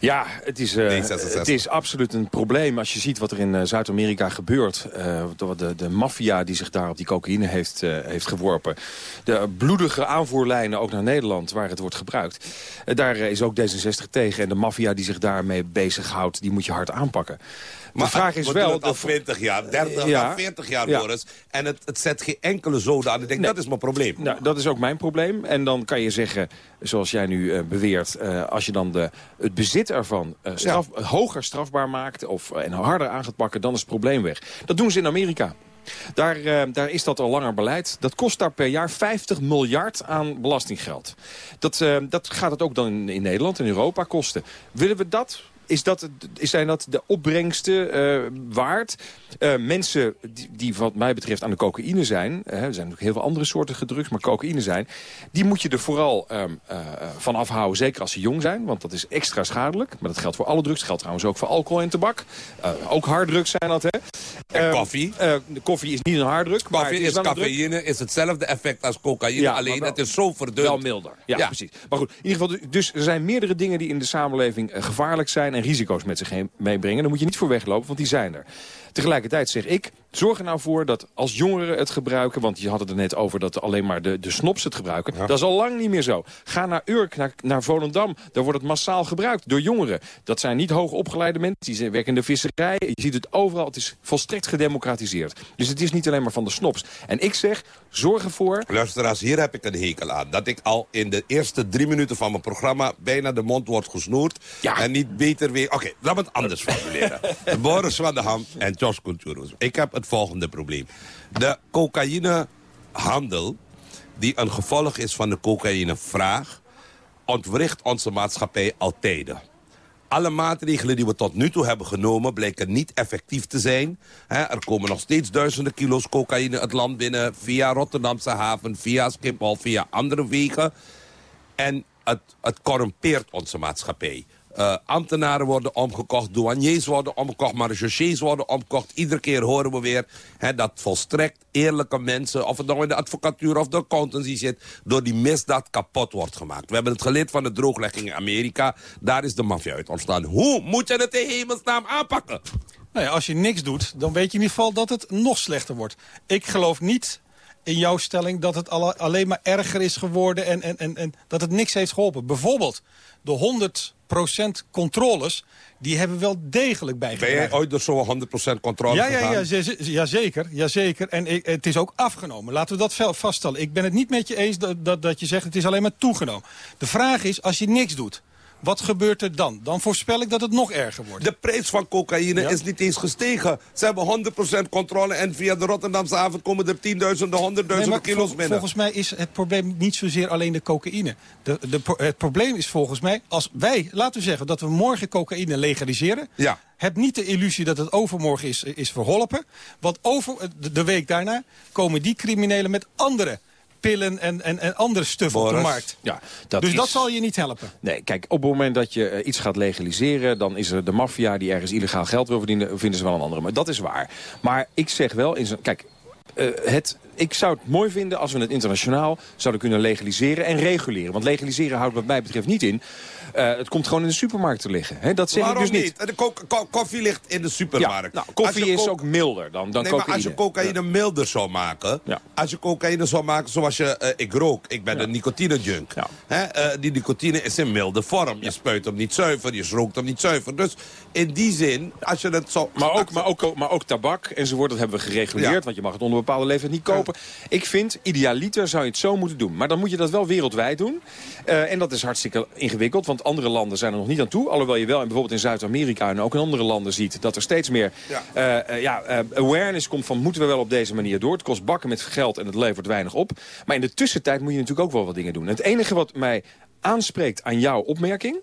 Ja, het is, uh, het is absoluut een probleem als je ziet wat er in uh, Zuid-Amerika gebeurt. Uh, de, de maffia die zich daar op die cocaïne heeft, heeft geworpen. De bloedige aanvoerlijnen ook naar Nederland waar het wordt gebruikt. daar is ook D66 tegen. En de maffia die zich daarmee bezighoudt, die moet je hard aanpakken. Maar de vraag is wel... al 20 jaar, 30 ja, 40 jaar, ja. Boris. En het, het zet geen enkele zoden aan. Ik denk, dat is mijn probleem. Nou, dat is ook mijn probleem. En dan kan je zeggen, zoals jij nu uh, beweert... Uh, als je dan de, het bezit ervan uh, straf, hoger strafbaar maakt... Of, en harder aan gaat pakken, dan is het probleem weg. Dat doen ze in Amerika. Daar, uh, daar, is dat al langer beleid. Dat kost daar per jaar 50 miljard aan belastinggeld. Dat, uh, dat gaat het ook dan in, in Nederland en Europa kosten. Willen we dat is dat, zijn dat de opbrengsten uh, waard? Uh, mensen die, die wat mij betreft aan de cocaïne zijn... Uh, er zijn ook heel veel andere soorten drugs, maar cocaïne zijn... die moet je er vooral um, van afhouden, zeker als ze jong zijn. Want dat is extra schadelijk. Maar dat geldt voor alle drugs. Dat geldt trouwens ook voor alcohol en tabak. ook harddrugs zijn dat, hè? En koffie? de koffie is niet een harddruk. Koffie maar is, is cafeïne, is hetzelfde effect als cocaïne. Ja, alleen wel, het is zo verdund. Wel milder, ja, ja, precies. Maar goed, in ieder geval, dus er zijn meerdere dingen die in de samenleving gevaarlijk zijn en risico's met zich meebrengen. Daar moet je niet voor weglopen, want die zijn er. Tegelijkertijd zeg ik, zorg er nou voor dat als jongeren het gebruiken... want je had het er net over dat alleen maar de, de snops het gebruiken. Ja. Dat is al lang niet meer zo. Ga naar Urk, naar, naar Volendam. Daar wordt het massaal gebruikt door jongeren. Dat zijn niet hoogopgeleide mensen, die werken in de visserij. Je ziet het overal, het is volstrekt gedemocratiseerd. Dus het is niet alleen maar van de snops. En ik zeg, zorg ervoor... Luisteraars, hier heb ik een hekel aan. Dat ik al in de eerste drie minuten van mijn programma... bijna de mond wordt gesnoerd. Ja. En niet beter weer... Oké, okay, laat me het anders formuleren. Boris van der Ham en Jos Culturos. Ik heb het volgende probleem. De cocaïnehandel, die een gevolg is van de cocaïnevraag... ontwricht onze maatschappij al tijden. Alle maatregelen die we tot nu toe hebben genomen... blijken niet effectief te zijn. er komen nog steeds duizenden kilo's cocaïne het land binnen... via Rotterdamse haven, via Schiphol, via andere wegen. En het, het corrumpeert onze maatschappij. Uh, ambtenaren worden omgekocht, douaniers worden omgekocht, marechaussées worden omgekocht. Iedere keer horen we weer hè, dat volstrekt eerlijke mensen... of het nou in de advocatuur of de accountancy zit... door die misdaad kapot wordt gemaakt. We hebben het geleerd van de drooglegging in Amerika. Daar is de maffia uit ontstaan. Hoe moet je het in hemelsnaam aanpakken? Nou ja, als je niks doet, dan weet je in ieder geval dat het nog slechter wordt. Ik geloof niet in jouw stelling dat het alleen maar erger is geworden... en, en, en, en dat het niks heeft geholpen. Bijvoorbeeld de 100% controles, die hebben wel degelijk bijgedragen. Ben jij ooit door zo'n 100% controle ja, ja, ja, ja, zeker, ja, zeker. En ik, het is ook afgenomen. Laten we dat vaststellen. Ik ben het niet met je eens dat, dat, dat je zegt het is alleen maar toegenomen. De vraag is, als je niks doet... Wat gebeurt er dan? Dan voorspel ik dat het nog erger wordt. De prijs van cocaïne ja? is niet eens gestegen. Ze hebben 100% controle en via de Rotterdamse haven komen er tienduizenden, honderdduizenden nee, kilo's binnen. Volgens mij is het probleem niet zozeer alleen de cocaïne. De, de, het probleem is volgens mij, als wij, laten we zeggen dat we morgen cocaïne legaliseren... Ja. Heb niet de illusie dat het overmorgen is, is verholpen. Want over de week daarna komen die criminelen met andere pillen en, en, en andere stuffen op de markt. Ja, dat dus dat zal je niet helpen. Nee, kijk, op het moment dat je uh, iets gaat legaliseren... dan is er de maffia die ergens illegaal geld wil verdienen... vinden ze wel een andere. Maar dat is waar. Maar ik zeg wel, in kijk, uh, het ik zou het mooi vinden als we het internationaal zouden kunnen legaliseren en reguleren. Want legaliseren houdt wat mij betreft niet in. Uh, het komt gewoon in de supermarkt te liggen. Hè? Dat zeg Waarom ik dus niet. niet? De ko ko koffie ligt in de supermarkt. Ja, nou, koffie is ko- ook milder dan, dan nee, cocaïne. maar als je cocaïne milder zou maken... als je cocaïne zou maken zoals je... eh, ik rook, ik ben een nicotine-junk. Hè, eh, die nicotine is in milde vorm. Je spuit hem niet zuiver, je rookt hem niet zuiver. Dus in die zin, als je het zo... Maar ook, maar, ook, maar ook tabak enzovoort, dat hebben we gereguleerd. Want je mag het onder bepaalde leeftijd niet kopen. Ik vind, idealiter zou je het zo moeten doen. Maar dan moet je dat wel wereldwijd doen. Eh, en dat is hartstikke ingewikkeld. Want andere landen zijn er nog niet aan toe. Alhoewel je wel en bijvoorbeeld in Zuid-Amerika en ook in andere landen ziet... dat er steeds meer eh, eh, ja, eh, awareness komt van... moeten we wel op deze manier door. Het kost bakken met geld en het levert weinig op. Maar in de tussentijd moet je natuurlijk ook wel wat dingen doen. Het enige wat mij aanspreekt aan jouw opmerking...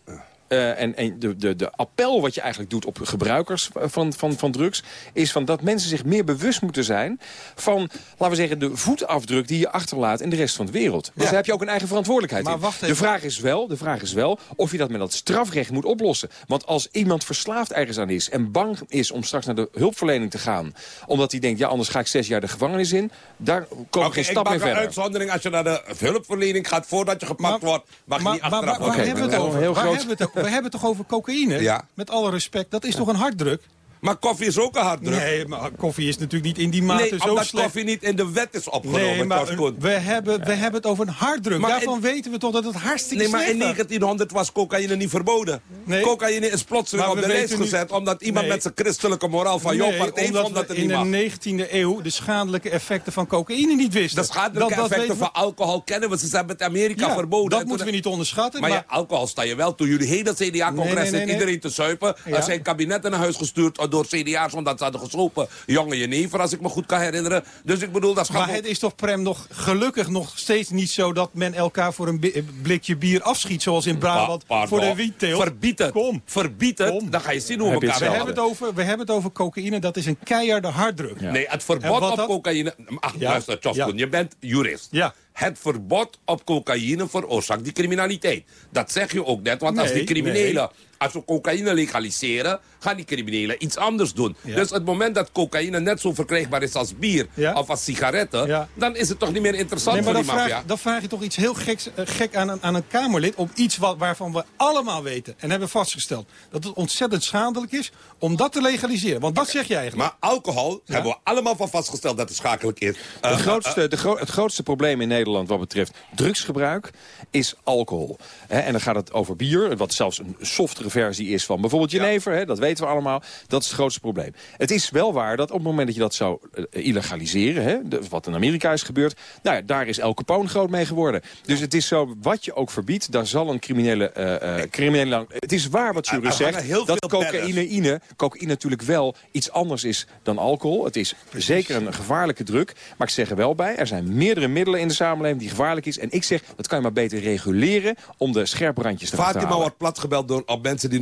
eh, en en de, de, de appel wat je eigenlijk doet op gebruikers van, van, van drugs... is van dat mensen zich meer bewust moeten zijn... van, laten we zeggen, de voetafdruk die je achterlaat in de rest van de wereld. Dus daar heb je ook een eigen verantwoordelijkheid Maar in. wacht De even. vraag, is wel, de vraag is wel of je dat met dat strafrecht moet oplossen. Want als iemand verslaafd ergens aan is... en bang is om straks naar de hulpverlening te gaan... omdat hij denkt, ja, anders ga ik zes jaar de gevangenis in... daar komen we Oké, geen ik stap maak meer een verder. uitzondering. Als je naar de hulpverlening gaat voordat je gepakt wordt... mag je Maar, niet maar achteraf waar, waar worden. hebben we het over? Heel Waar groot. We, hebben het toch over cocaïne? Ja. Met alle respect. Dat is toch een harddruk? Maar koffie is ook een harddruk. Nee, maar koffie is natuurlijk niet in die mate Nee, zo omdat slecht. koffie niet in de wet is opgenomen. Nee, maar we hebben, we hebben het over een harddruk. Maar Daarvan in- weten we toch dat het hartstikke Nee, maar in is. 1900 was cocaïne niet verboden. Nee. Cocaïne is plotseling op de lijst nu- gezet... omdat iemand Nee. met zijn christelijke moraal van... joh, partij omdat vond dat het in niet mag. de 19e eeuw de schadelijke effecten van cocaïne niet wisten. De schadelijke Dat- effecten van alcohol kennen we. Ze zijn met Amerika Ja, verboden. dat En moeten we niet onderschatten. Maar, Maar, ja, alcohol sta je wel. Toen jullie hele CDA-congres iedereen te zuipen. Er zijn kabinetten naar huis gestuurd door CDA's... omdat ze hadden gesopen. Jonge jenever, als ik me goed kan herinneren. Dus ik bedoel, dat maar het is toch, Prem, nog gelukkig nog steeds niet zo... dat men elkaar voor een bi- blikje bier afschiet... zoals in Brabant Pa- voor de pardon. wietteelt. Verbied het. Kom. Verbied het. Dan ga je zien hoe we elkaar We hebben, het over, we hebben het over cocaïne, dat is een keiharde harddruk. Nee, het verbod op dat- cocaïne... Ach, Ja. luister, Tjoskun, Ja. je bent jurist. Ja. Het verbod op cocaïne veroorzaakt die criminaliteit. Dat zeg je ook net, want als die criminelen... Als we cocaïne legaliseren, gaan die criminelen iets anders doen. Ja. Dus het moment dat cocaïne net zo verkrijgbaar is als bier Ja. of als sigaretten... Ja. dan is het toch niet meer interessant Nee, maar voor dan die vraag, maffia. dan vraag je toch iets heel geks, eh, gek aan een, aan een Kamerlid... om iets wat, waarvan we allemaal weten en hebben vastgesteld... dat het ontzettend schadelijk is om dat te legaliseren. Want dat zeg je eigenlijk. Maar alcohol hebben we allemaal van vastgesteld dat het schadelijk is. De Eh, grootste, de gro- het grootste probleem in Nederland wat betreft drugsgebruik is alcohol. En dan gaat het over bier, wat zelfs een softere versie is van bijvoorbeeld jenever. Hè, dat weten we allemaal. Dat is het grootste probleem. Het is wel waar dat op het moment dat je dat zou eh, illegaliseren... De- wat in Amerika is gebeurd... Nou ja, daar is El Capone groot mee geworden. Dus het is zo, wat je ook verbiedt, daar zal een criminele... criminele het is waar wat Juris er hangen zegt, dat cocaïne, cocaïne natuurlijk wel iets anders is dan alcohol. Het is zeker een gevaarlijke druk. Maar ik zeg er wel bij, er zijn meerdere middelen in de samenleving die gevaarlijk is. En ik zeg, dat kan je maar beter reguleren om de scherprandjes te Fatima halen. wordt platgebeld door op mensen die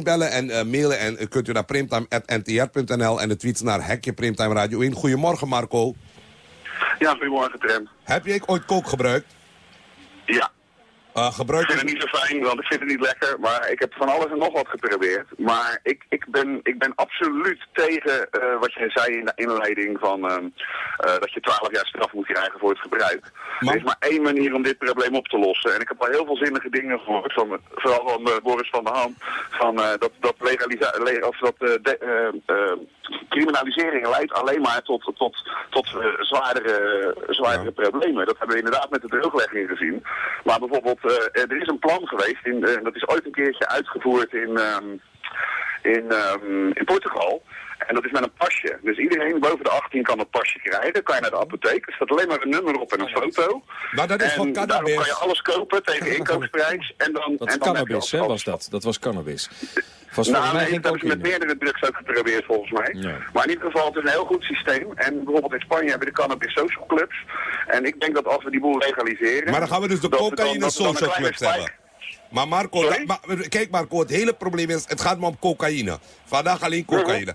0800-1121 bellen en eh, mailen. En eh, kunt u naar primtime.ntr.nl en de tweets naar Hekje Primtime Radio 1. Goedemorgen Marco. Ja, goedemorgen Trem. Heb je ooit kook gebruikt? Ja. Uh, Ik gebruik vind het niet zo fijn, want ik vind het niet lekker. Maar ik heb van alles en nog wat geprobeerd. Maar ik, ik, ben, ik ben absoluut tegen eh, wat je zei in de inleiding van ehm, eh, dat je 12 jaar straf moet krijgen voor het gebruik. Er is maar één manier om dit probleem op te lossen. En ik heb al heel veel zinnige dingen gehoord, van, vooral van Boris van der Ham, van dat, dat, legalisa le- of dat de- criminalisering leidt alleen maar tot, tot, tot eh, zwaardere, zwaardere problemen. Dat hebben we inderdaad met de drooglegging gezien. Maar bijvoorbeeld, eh, er is een plan geweest, in, eh, dat is ooit een keertje uitgevoerd in, ehm, in, ehm, in Portugal. En dat is met een pasje. Dus iedereen boven de 18 kan dat pasje krijgen. Kan je naar de apotheek. Er staat alleen maar een nummer op en een foto. Maar dat is en daarop cannabis. kan je alles kopen tegen inkoopprijs. En dan, Dat en dan cannabis, hè, was dat? Dat was cannabis. Was nou, volgens mij nee, dat heb ik met meerdere drugs ook geprobeerd volgens mij. Ja. Maar in ieder geval, het is een heel goed systeem. En bijvoorbeeld in Spanje hebben we de cannabis social clubs. En ik denk dat als we die boel legaliseren... Maar dan gaan we dus de cocaïne social clubs hebben. Maar Marco, dat- maar, kijk Marco, het hele probleem is, het gaat me om cocaïne. Vandaag alleen cocaïne.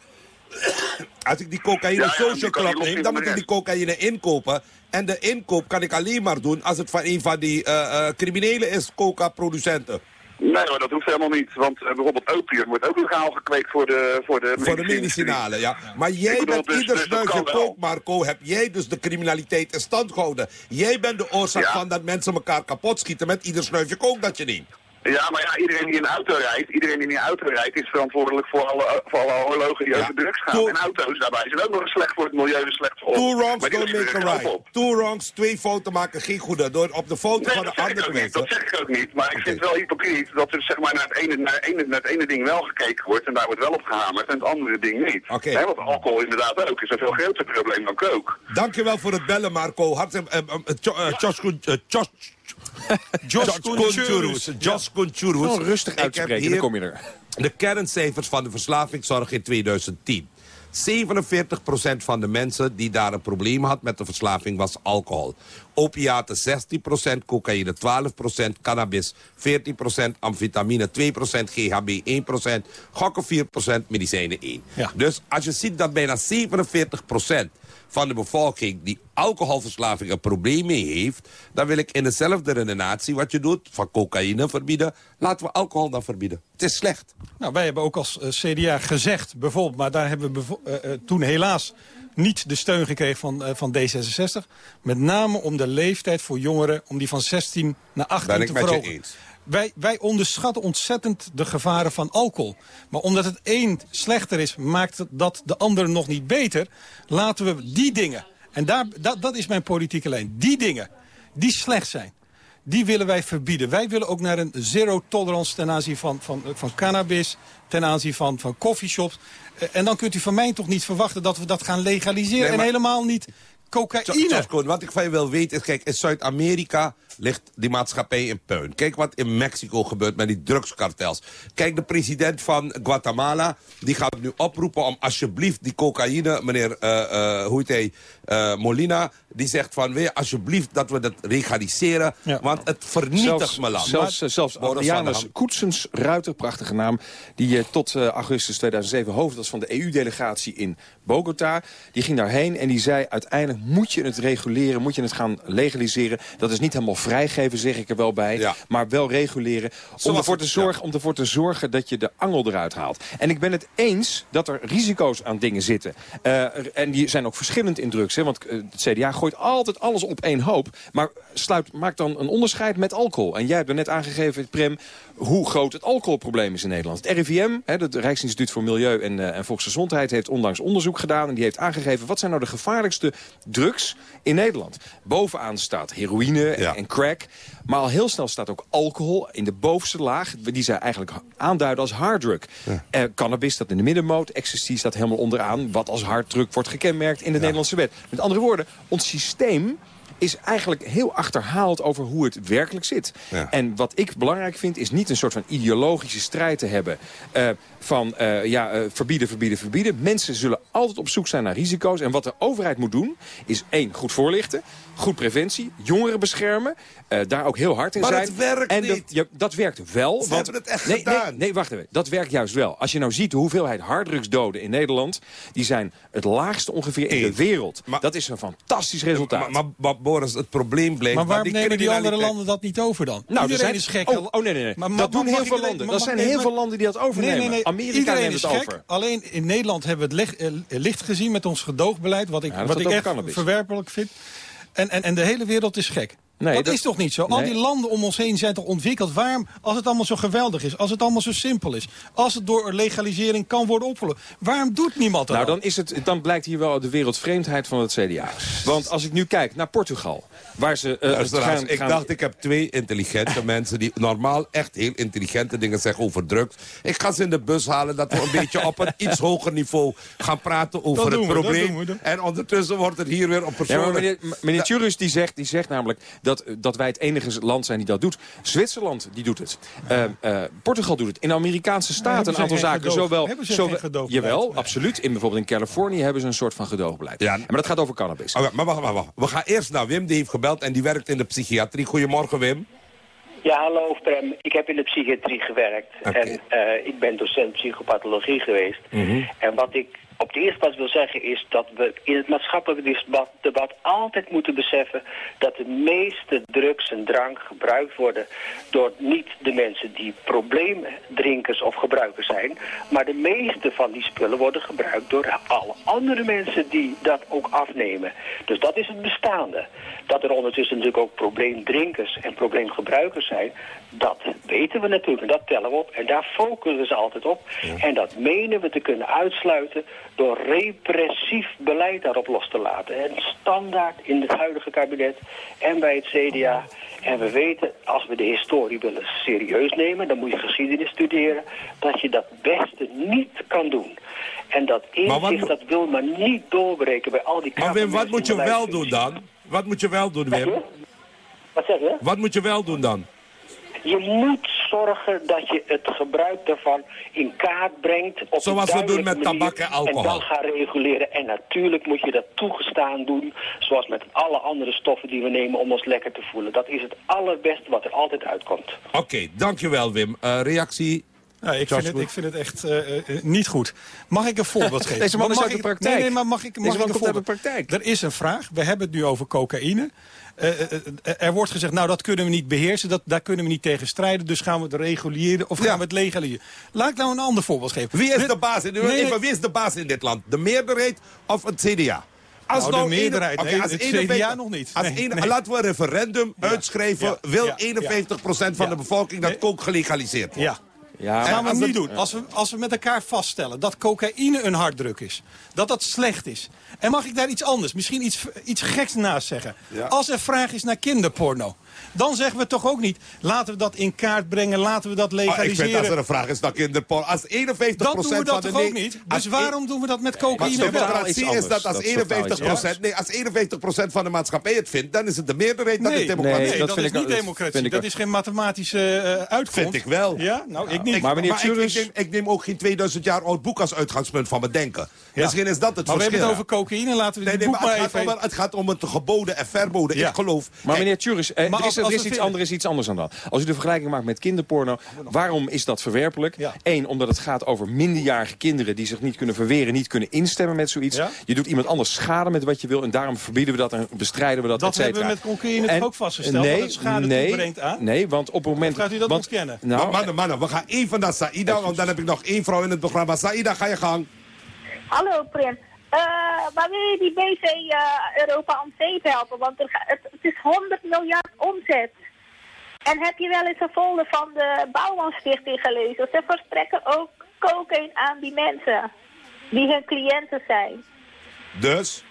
Als ik die cocaïne Ja, ja, social je club neem, dan moet ik die cocaïne inkopen. En de inkoop kan ik alleen maar doen als het van een van die eh, eh, criminelen is, coca-producenten. Nee, maar dat hoeft helemaal niet. Want uh, bijvoorbeeld opium wordt ook legaal gekweekt voor de Voor de, voor de medicinale, ja. Maar jij bedoel, met dus- ieder dus snuifje wel. kook, Marco, heb jij dus de criminaliteit in stand gehouden. Jij bent de oorzaak Ja. van dat mensen elkaar kapot schieten met ieder snuifje kook dat je neemt. Ja, maar ja, iedereen die in een auto rijdt, iedereen die in een auto rijdt, is verantwoordelijk voor alle, voor alle horlogen die Ja. over drugs gaan. Toe- En auto's daarbij zijn ook nog eens slecht voor het milieu en slecht voor. Two wrongs don't make a right. Two wrongs, twee fouten maken geen goede. Door op de foto Nee, van de andere niet. Dat mensen. zeg ik ook niet. Maar ik vind het wel hypocriet dat er zeg maar naar het ene, naar, het ene, naar het ene ding wel gekeken wordt en daar wordt wel op gehamerd en het andere ding niet. Hè, want alcohol inderdaad ook is een veel groter probleem dan kook. Dankjewel voor het bellen, Marco. Hartelijk, eh, eh, Jo- Josh Kun- Josh- Josh Kunchurus. Josh Kunchurus. Gewoon rustig Ik heb uitspreken, hier dan kom je er. De kerncijfers van de verslavingszorg in 2010. 47% van de mensen die daar een probleem had met de verslaving was alcohol. Opiaten 16%, cocaïne 12%, cannabis 14%, amfetamine 2%, GHB 1%, gokken 4%, medicijnen 1%. Ja. Dus als je ziet dat bijna 47% van de bevolking die alcoholverslaving een probleem mee heeft... dan wil ik in dezelfde redenatie wat je doet, van cocaïne verbieden... laten we alcohol dan verbieden. Het is slecht. Nou, wij hebben ook als eh, CDA gezegd, bijvoorbeeld, maar daar hebben we eh, eh, toen helaas niet de steun gekregen van, van D66. Met name om de leeftijd voor jongeren, om die van 16 naar 18 Ben ik te met je verhogen. Wij, wij onderschatten ontzettend de gevaren van alcohol. Maar omdat het een slechter is, maakt dat de ander nog niet beter. Laten we die dingen, en daar, dat, dat is mijn politieke lijn, die dingen die slecht zijn, die willen wij verbieden. Wij willen ook naar een zero tolerance ten aanzien van, van, van cannabis, ten aanzien van, van coffeeshops. Eh, En dan kunt u van mij toch niet verwachten dat we dat gaan legaliseren Nee, en helemaal niet cocaïne. Wat ik van je wil weten is, kijk, in Zuid-Amerika ligt die maatschappij in puin. Kijk wat in Mexico gebeurt met die drugskartels. Kijk, de president van Guatemala, die gaat nu oproepen om alsjeblieft die cocaïne, meneer, eh, eh, hoe heet hij, eh, Molina, die zegt van, weer alsjeblieft dat we dat legaliseren, want het vernietigt zelfs, mijn land. Zelfs, eh, zelfs Adrianus. Koetsens Ruiter, prachtige naam... die tot eh, augustus 2007 hoofd was van de EU-delegatie in Bogota. Die ging daarheen en die zei... uiteindelijk moet je het reguleren, moet je het gaan legaliseren. Dat is niet helemaal vrijgeven, zeg ik er wel bij. Maar wel reguleren om ervoor, te zorgen, om ervoor te zorgen dat je de angel eruit haalt. En ik ben het eens dat er risico's aan dingen zitten. Eh, en die zijn ook verschillend in drugs. Hè? Want eh, het CDA gooit altijd alles op één hoop. Maar sluit, maak dan een onderscheid met alcohol. En jij hebt er net aangegeven, Prem, hoe groot het alcoholprobleem is in Nederland. Het RIVM, hè, het Rijksinstituut voor Milieu en, eh, en Volksgezondheid... heeft onlangs onderzoek gedaan en die heeft aangegeven... wat zijn nou de gevaarlijkste drugs in Nederland. Bovenaan staat heroïne en, en crack. Maar al heel snel staat ook alcohol in de bovenste laag... die zij eigenlijk aanduiden als harddrug. Eh, cannabis staat in de middenmoot. Ecstasy staat helemaal onderaan... wat als harddrug wordt gekenmerkt in de Nederlandse wet. Met andere woorden, ons systeem is eigenlijk heel achterhaald over hoe het werkelijk zit. Ja. En wat ik belangrijk vind, is niet een soort van ideologische strijd te hebben... eh, van eh, ja, eh, verbieden, verbieden, verbieden. Mensen zullen altijd op zoek zijn naar risico's. En wat de overheid moet doen, is één, goed voorlichten... goed preventie, jongeren beschermen... eh, daar ook heel hard in Maar zijn. het werkt en dat- niet. ja, dat werkt wel. Ze want- hebben het echt nee, gedaan. Nee, nee, wacht even. Dat werkt juist wel. Als je nou ziet de hoeveelheid harddrugsdoden in Nederland... die zijn het laagste ongeveer in de wereld. dat is een fantastisch resultaat. Maar, maar, maar Boris, het probleem blijft... Maar waarom nemen die andere landen dat niet over dan? Nou, er Iedereen zijn, is gek. Oh, oh, nee, nee, nee. Maar dat doen heel veel landen. maar Dat mag- zijn heel veel maar- landen die dat overnemen. Amerika Iedereen is het gek. over. Alleen in Nederland hebben we het licht, eh, gezien met ons gedoogbeleid. Wat ik, Ja, wat ik echt cannabis. verwerpelijk vind. En, en, en de hele wereld is gek. Nee, dat, dat- is toch niet zo? Al die landen om ons heen zijn toch ontwikkeld. Waarom, als het allemaal zo geweldig is, als het allemaal zo simpel is, als het door legalisering kan worden opgelost, waarom doet niemand dat? Nou, dan, is het, dan blijkt hier wel de wereldvreemdheid van het CDA. Want als ik nu kijk naar Portugal, waar ze... eh, Luisteraars, gaan- ik gaan- dacht, ik heb twee intelligente mensen... die normaal echt heel intelligente dingen zeggen over drugs. Ik ga ze in de bus halen dat we een beetje op een iets hoger niveau... gaan praten over het we, probleem. we, En ondertussen wordt het hier weer op Ja, maar persoonlijk... meneer, meneer Tjurus die zegt, die zegt namelijk dat, dat wij het enige land zijn die dat doet. Zwitserland die doet het. Eh, eh, Portugal doet het. In de Amerikaanse staten een aantal zaken. gedoog- Zowel, hebben ze zowel, geen? Jawel, Nee. absoluut. In, bijvoorbeeld in Californië hebben ze een soort van gedoogbeleid. Ja. Maar dat gaat over cannabis. Oh, maar wacht, wacht, wacht. We gaan eerst naar Wim, die heeft gebeld en die werkt in de psychiatrie. Goedemorgen, Wim. Ja, hallo Prem. Ik heb in de psychiatrie gewerkt. En eh, ik ben docent psychopathologie geweest. En wat ik op de eerste plaats wil zeggen is dat we in het maatschappelijke debat, debat altijd moeten beseffen dat de meeste drugs en drank gebruikt worden door niet de mensen die probleemdrinkers of gebruikers zijn, maar de meeste van die spullen worden gebruikt door alle andere mensen die dat ook afnemen. Dus dat is het bestaande. Dat er ondertussen natuurlijk ook probleemdrinkers en probleemgebruikers zijn, dat weten we natuurlijk en dat tellen we op. En daar focussen we ze altijd op. En dat menen we te kunnen uitsluiten door repressief beleid daarop los te laten. En standaard in het huidige kabinet en bij het CDA. En we weten, als we de historie willen serieus nemen, dan moet je geschiedenis studeren, dat je dat beste niet kan doen. En dat inzicht, dat wil maar niet doorbreken bij al die Maar Wim, wat moet je wel doen dan? Wat moet je wel doen, Wim? Wat zeg je? Wat moet je wel doen dan? Je moet zorgen dat je het gebruik daarvan in kaart brengt. Op Zoals we doen met tabak en alcohol. En dan gaan reguleren. En natuurlijk moet je dat toegestaan doen. Zoals met alle andere stoffen die we nemen om ons lekker te voelen. Dat is het allerbeste wat er altijd uitkomt. Oké, dankjewel Wim. Eh, reactie? Ja, ik, vind het, ik vind het echt eh, eh, niet goed. Mag ik een voorbeeld geven? Deze man is uit de ik- praktijk. Nee, nee, maar mag ik, mag Deze ik een voorbeeld? praktijk. Er is een vraag. We hebben het nu over cocaïne. Eh, eh, eh, er wordt gezegd, nou dat kunnen we niet beheersen. Dat, daar kunnen we niet tegen strijden. Dus gaan we het reguleren of gaan we het legaliseren. Laat ik nou een ander voorbeeld geven. Wie is de baas in, Nee, nee. even, wie is de baas in dit land? De meerderheid of het CDA? Nou, de ene- meerderheid, als het 51 CDA nog niet. Als Nee, ene- nee. Laten we een referendum uitschrijven. ja, wil ja, 51% van de bevolking dat kook gelegaliseerd wordt? Ja. Ja, gaan we niet doen. Als we, als we met elkaar vaststellen dat cocaïne een harddruk is. Dat dat slecht is. En mag ik daar iets anders, misschien iets, iets geks naast zeggen. Ja. Als er vraag is naar kinderporno. Dan zeggen we toch ook niet, laten we dat in kaart brengen, laten we dat Oh, ik legaliseren. vind als er een vraag is naar kinderporno. Als 51% dan doen we dat de toch ook niet? als Dus waarom doen we dat met cocaïne Maar wel? democratie is dat als 51%, nee, als 51% van de maatschappij het vindt, dan is het de meerderheid dat Nee, is democratie. nee, dat, is niet democratie. Dat is geen mathematische eh, uitkomst. Vind ik wel. Ja, nou, ik niet. Ik, maar ik, ik, neem, ik neem ook geen 2000 jaar oud boek als uitgangspunt van mijn denken. Misschien is dat het Maar we verschil. hebben het over cocaïne, laten we Nee, nee, boek maar maar het, gaat om, het gaat om het geboden en verboden. Ja. Ik geloof... Maar meneer Tjuris, eh, Maar er is, als- als er is we iets anders, iets anders aan dan. Als u de vergelijking maakt met kinderporno, waarom is dat verwerpelijk? Eén, omdat het gaat over minderjarige kinderen die zich niet kunnen verweren, niet kunnen instemmen met zoiets. Ja. Je doet iemand anders schade met wat je wil en daarom verbieden we dat en bestrijden we dat, Dat et cetera. hebben we met cocaïne toch En- ook vastgesteld, Nee, dat het schade nee, toebrengt aan? Nee, want op het moment... Gaat u dat want, ontkennen? Nou, Maar mannen, mannen, we gaan even naar Saïda, want dan heb ik nog één vrouw in het programma. Saïda, ga je gang. Hallo. Eh waar wil je die BV eh, Europa om zeep helpen? Want er, het is 100 miljard omzet. En heb je wel eens een folder van de Bouwmanstichting gelezen? Ze verstrekken ook cocaïne aan die mensen. Die hun cliënten zijn. Dus?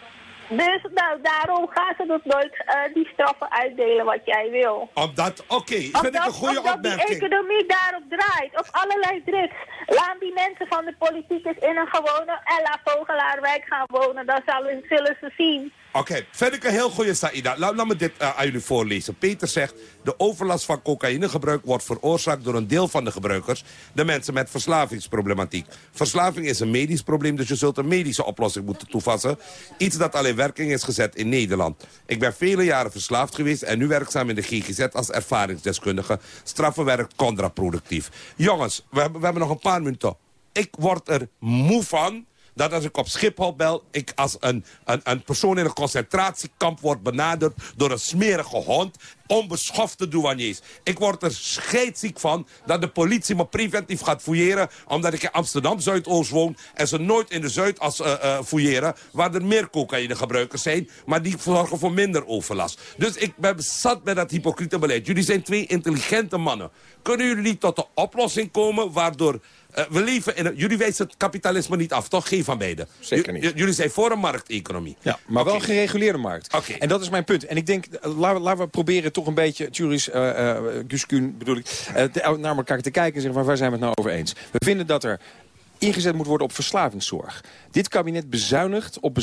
Dus nou, daarom gaan ze dus nooit eh, die straffen uitdelen wat jij wil. Omdat, oké, vind ik Omdat, een goede omdat die opmerking. economie daarop draait, op allerlei drugs. Laat die mensen van de politiek eens in een gewone Ella Vogelaarwijk gaan wonen. Dan zullen, zullen ze zien. Oké, vind ik een heel goede Saïda. Laat, me dit eh, aan jullie voorlezen. Peter zegt, de overlast van cocaïnegebruik wordt veroorzaakt door een deel van de gebruikers, de mensen met verslavingsproblematiek. Verslaving is een medisch probleem, dus je zult een medische oplossing moeten toepassen. Iets dat al in werking is gezet in Nederland. Ik ben vele jaren verslaafd geweest en nu werkzaam in de GGZ als ervaringsdeskundige. Straffenwerk contraproductief. Jongens, we hebben nog een paar minuten. Ik word er moe van dat als ik op Schiphol bel... ik als een, een, een persoon in een concentratiekamp word benaderd... door een smerige hond, onbeschofte douaniers. Ik word er scheidziek van dat de politie me preventief gaat fouilleren... omdat ik in Amsterdam Zuidoost woon... en ze nooit in de Zuidas eh eh, fouilleren... waar er meer cocaïnegebruikers zijn... maar die zorgen voor minder overlast. Dus ik ben zat met dat hypocriete beleid. Jullie zijn twee intelligente mannen. Kunnen jullie niet tot de oplossing komen... waardoor eh, we leven in. Jullie wijzen het kapitalisme niet af, toch? Geen van beiden. Zeker niet. j- jullie zijn voor een markteconomie. Ja, maar wel een gereguleerde markt. En dat is mijn punt. En ik denk, eh, laten we, laten we proberen toch een beetje, Juris, uh, Guskun bedoel ik, eh, te- naar elkaar te kijken en zeggen, maar waar zijn we het nou over eens? We vinden dat er ingezet moet worden op verslavingszorg. Dit kabinet bezuinigt op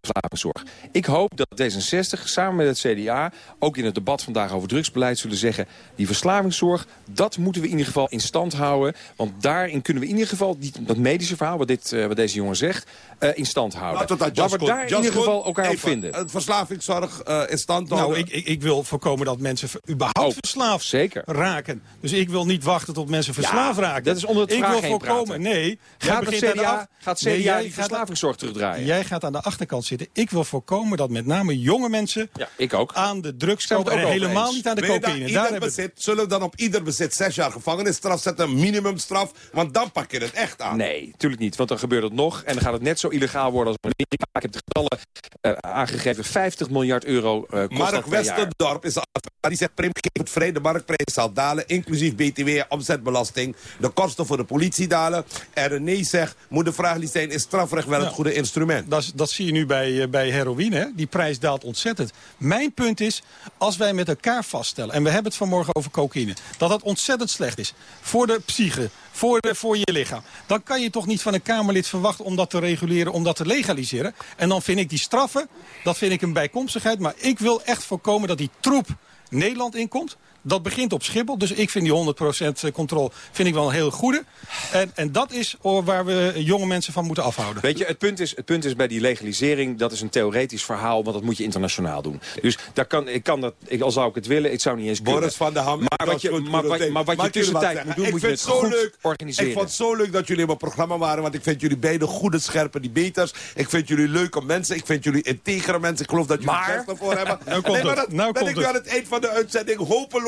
verslavingszorg. Ik hoop dat D66 samen met het CDA, ook in het debat vandaag over drugsbeleid, zullen zeggen... die verslavingszorg, dat moeten we in ieder geval in stand houden. Want daarin kunnen we in ieder geval die, dat medische verhaal, wat, dit, eh, wat deze jongen zegt, eh, in stand houden. Laten we, dat Nou, we daar in ieder geval elkaar op even vinden. Het verslavingszorg eh, in stand Nou, houden. ik, ik, ik wil voorkomen dat mensen überhaupt verslaafd raken. Dus ik wil niet wachten tot mensen verslaafd raken. dat is onder het Ik wil voorkomen, praten. nee, Gaat het CDA, af- gaat Nee, CDA jij die gaat- verslavingszorg terugdraaien? Jij gaat aan de achterkant zitten. Ik wil voorkomen dat met name jonge mensen Ja, ik ook. aan de drugs komen. En helemaal eens? niet aan de cocaïne. ieder Daar hebben bezit, zullen we dan op ieder bezit zes jaar gevangenisstraf zetten, een minimumstraf? Want dan pak je het echt aan. Nee, natuurlijk niet. Want dan gebeurt het nog. En dan gaat het net zo illegaal worden als Amerika. Ik heb de getallen eh, aangegeven. 50 miljard euro eh kost dat Mark. Westerdorp is. Die zegt, Prim, geef het vrij, de marktprijs zal dalen, inclusief BTW omzetbelasting. De kosten voor de politie dalen. En René zegt, moet de vraag niet zijn, is strafrecht wel het goede instrument? Dat, dat zie je nu bij, eh, bij heroïne. Hè? Die prijs daalt ontzettend. Mijn punt is, als wij met elkaar vaststellen... en we hebben het vanmorgen over cocaïne... dat dat ontzettend slecht is voor de psyche, voor, de, voor je lichaam... dan kan je toch niet van een Kamerlid verwachten om dat te reguleren... om dat te legaliseren. En dan vind ik die straffen, dat vind ik een bijkomstigheid... maar ik wil echt voorkomen dat die troep Nederland inkomt... Dat begint op Schiphol, dus ik vind die 100% controle vind ik wel een heel goede. En, en dat is waar we jonge mensen van moeten afhouden. Weet je, het punt, is, het punt is bij die legalisering, dat is een theoretisch verhaal, want dat moet je internationaal doen. Dus daar kan, ik kan dat, ik, al zou ik het willen, ik zou niet eens kunnen. Boris van der Ham. Maar wat je, maar, wat, goed. maar wat je tussentijd moet doen, ik moet je vind het het zo goed leuk. organiseren. Ik vond het zo leuk dat jullie in mijn programma waren, want ik vind jullie beide goede, scherpe debaters. Ik vind jullie leuke mensen. Ik vind jullie integere mensen. Ik geloof dat jullie best ervoor hebben. Nou komt nee, maar het. dat Nou ben komt ik het. aan het eind van de uitzending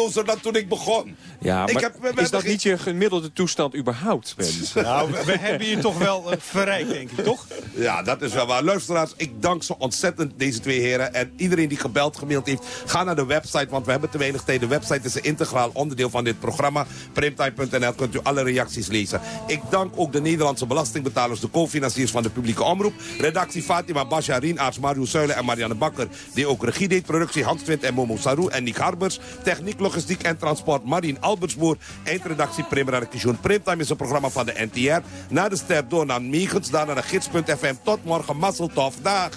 hopelozer dan toen ik begon. Ja, Ik maar heb- we is dat geen- niet je gemiddelde toestand überhaupt, Ben? Nou, we, we hebben hier toch wel eh, verrijkt, denk ik, toch? Ja, dat is wel waar. Luisteraars, ik dank zo ontzettend deze twee heren. En iedereen die gebeld, gemaild heeft, ga naar de website. Want we hebben te weinig tijd. De website is een integraal onderdeel van dit programma. Primtime.nl kunt u alle reacties lezen. Ik dank ook de Nederlandse belastingbetalers, de co-financiers van de publieke omroep. Redactie Fatima Basja, Rien Aarts, Mario Zuilen en Marianne Bakker. Die ook regie deed. Productie Hans Twint en Momo Sarou en Nick Harbers. Techniek, logistiek en transport Marien Albertsboer. Eindredactie Prim Radakishun. Primtime is een programma van de NTR. Na de ster door naar Meegens, daarna naar gids.fm. Tot morgen, Masseltof. Dag.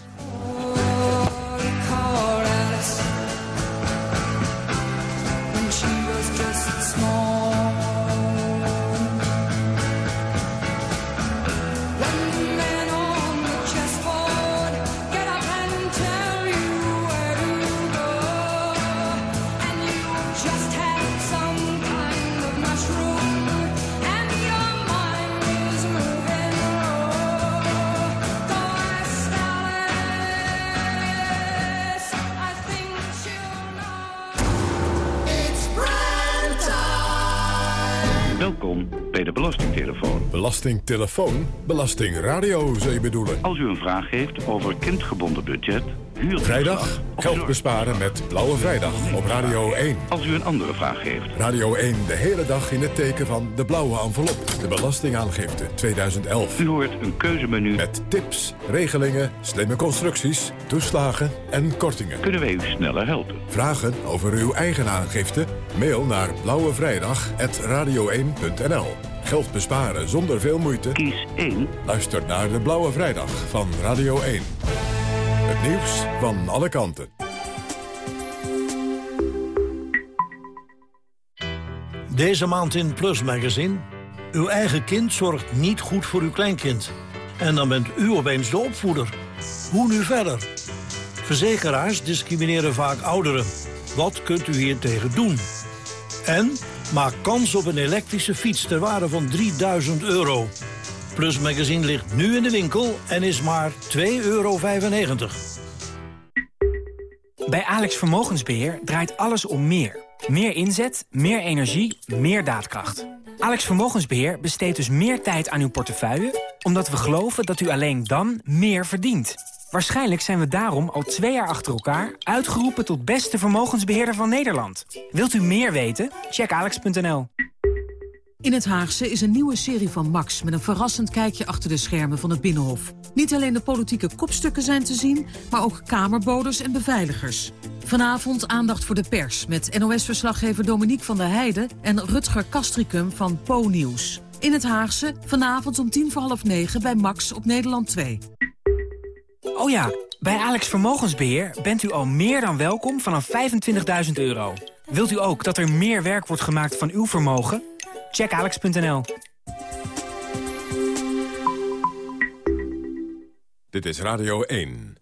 Bij de Belastingtelefoon. Belastingtelefoon? Belastingradio, zou je bedoelen? Als u een vraag heeft over kindgebonden budget, huur Vrijdag, geld besparen met Blauwe Vrijdag op Radio 1. Als u een andere vraag heeft. Radio 1 de hele dag in het teken van de blauwe envelop. De belastingaangifte 2011. U hoort een keuzemenu. Met tips, regelingen, slimme constructies, toeslagen en kortingen. Kunnen wij u sneller helpen? Vragen over uw eigen aangifte? Mail naar blauwevrijdag.radio1.nl Geld besparen zonder veel moeite? Kies 1. Luister naar de Blauwe Vrijdag van Radio 1. Het nieuws van alle kanten. Deze maand in Plus Magazine. Uw eigen kind zorgt niet goed voor uw kleinkind. En dan bent u opeens de opvoeder. Hoe nu verder? Verzekeraars discrimineren vaak ouderen. Wat kunt u hier tegen doen? En maak kans op een elektrische fiets ter waarde van 3000 euro. Plus Magazine ligt nu in de winkel en is maar 2,95 euro. Bij Alex Vermogensbeheer draait alles om meer. Meer inzet, meer energie, meer daadkracht. Alex Vermogensbeheer besteedt dus meer tijd aan uw portefeuille... omdat we geloven dat u alleen dan meer verdient. Waarschijnlijk zijn we daarom al twee jaar achter elkaar... uitgeroepen tot beste vermogensbeheerder van Nederland. Wilt u meer weten? Check alex.nl. In het Haagse is een nieuwe serie van Max... met een verrassend kijkje achter de schermen van het Binnenhof. Niet alleen de politieke kopstukken zijn te zien... maar ook kamerboders en beveiligers. Vanavond aandacht voor de pers... met NOS-verslaggever Dominique van der Heijden... en Rutger Kastricum van Po Nieuws. In het Haagse, vanavond om tien voor half negen... bij Max op Nederland 2. Oh ja, bij Alex Vermogensbeheer bent u al meer dan welkom vanaf 25.000 euro. Wilt u ook dat er meer werk wordt gemaakt van uw vermogen? Check alex.nl. Dit is Radio 1.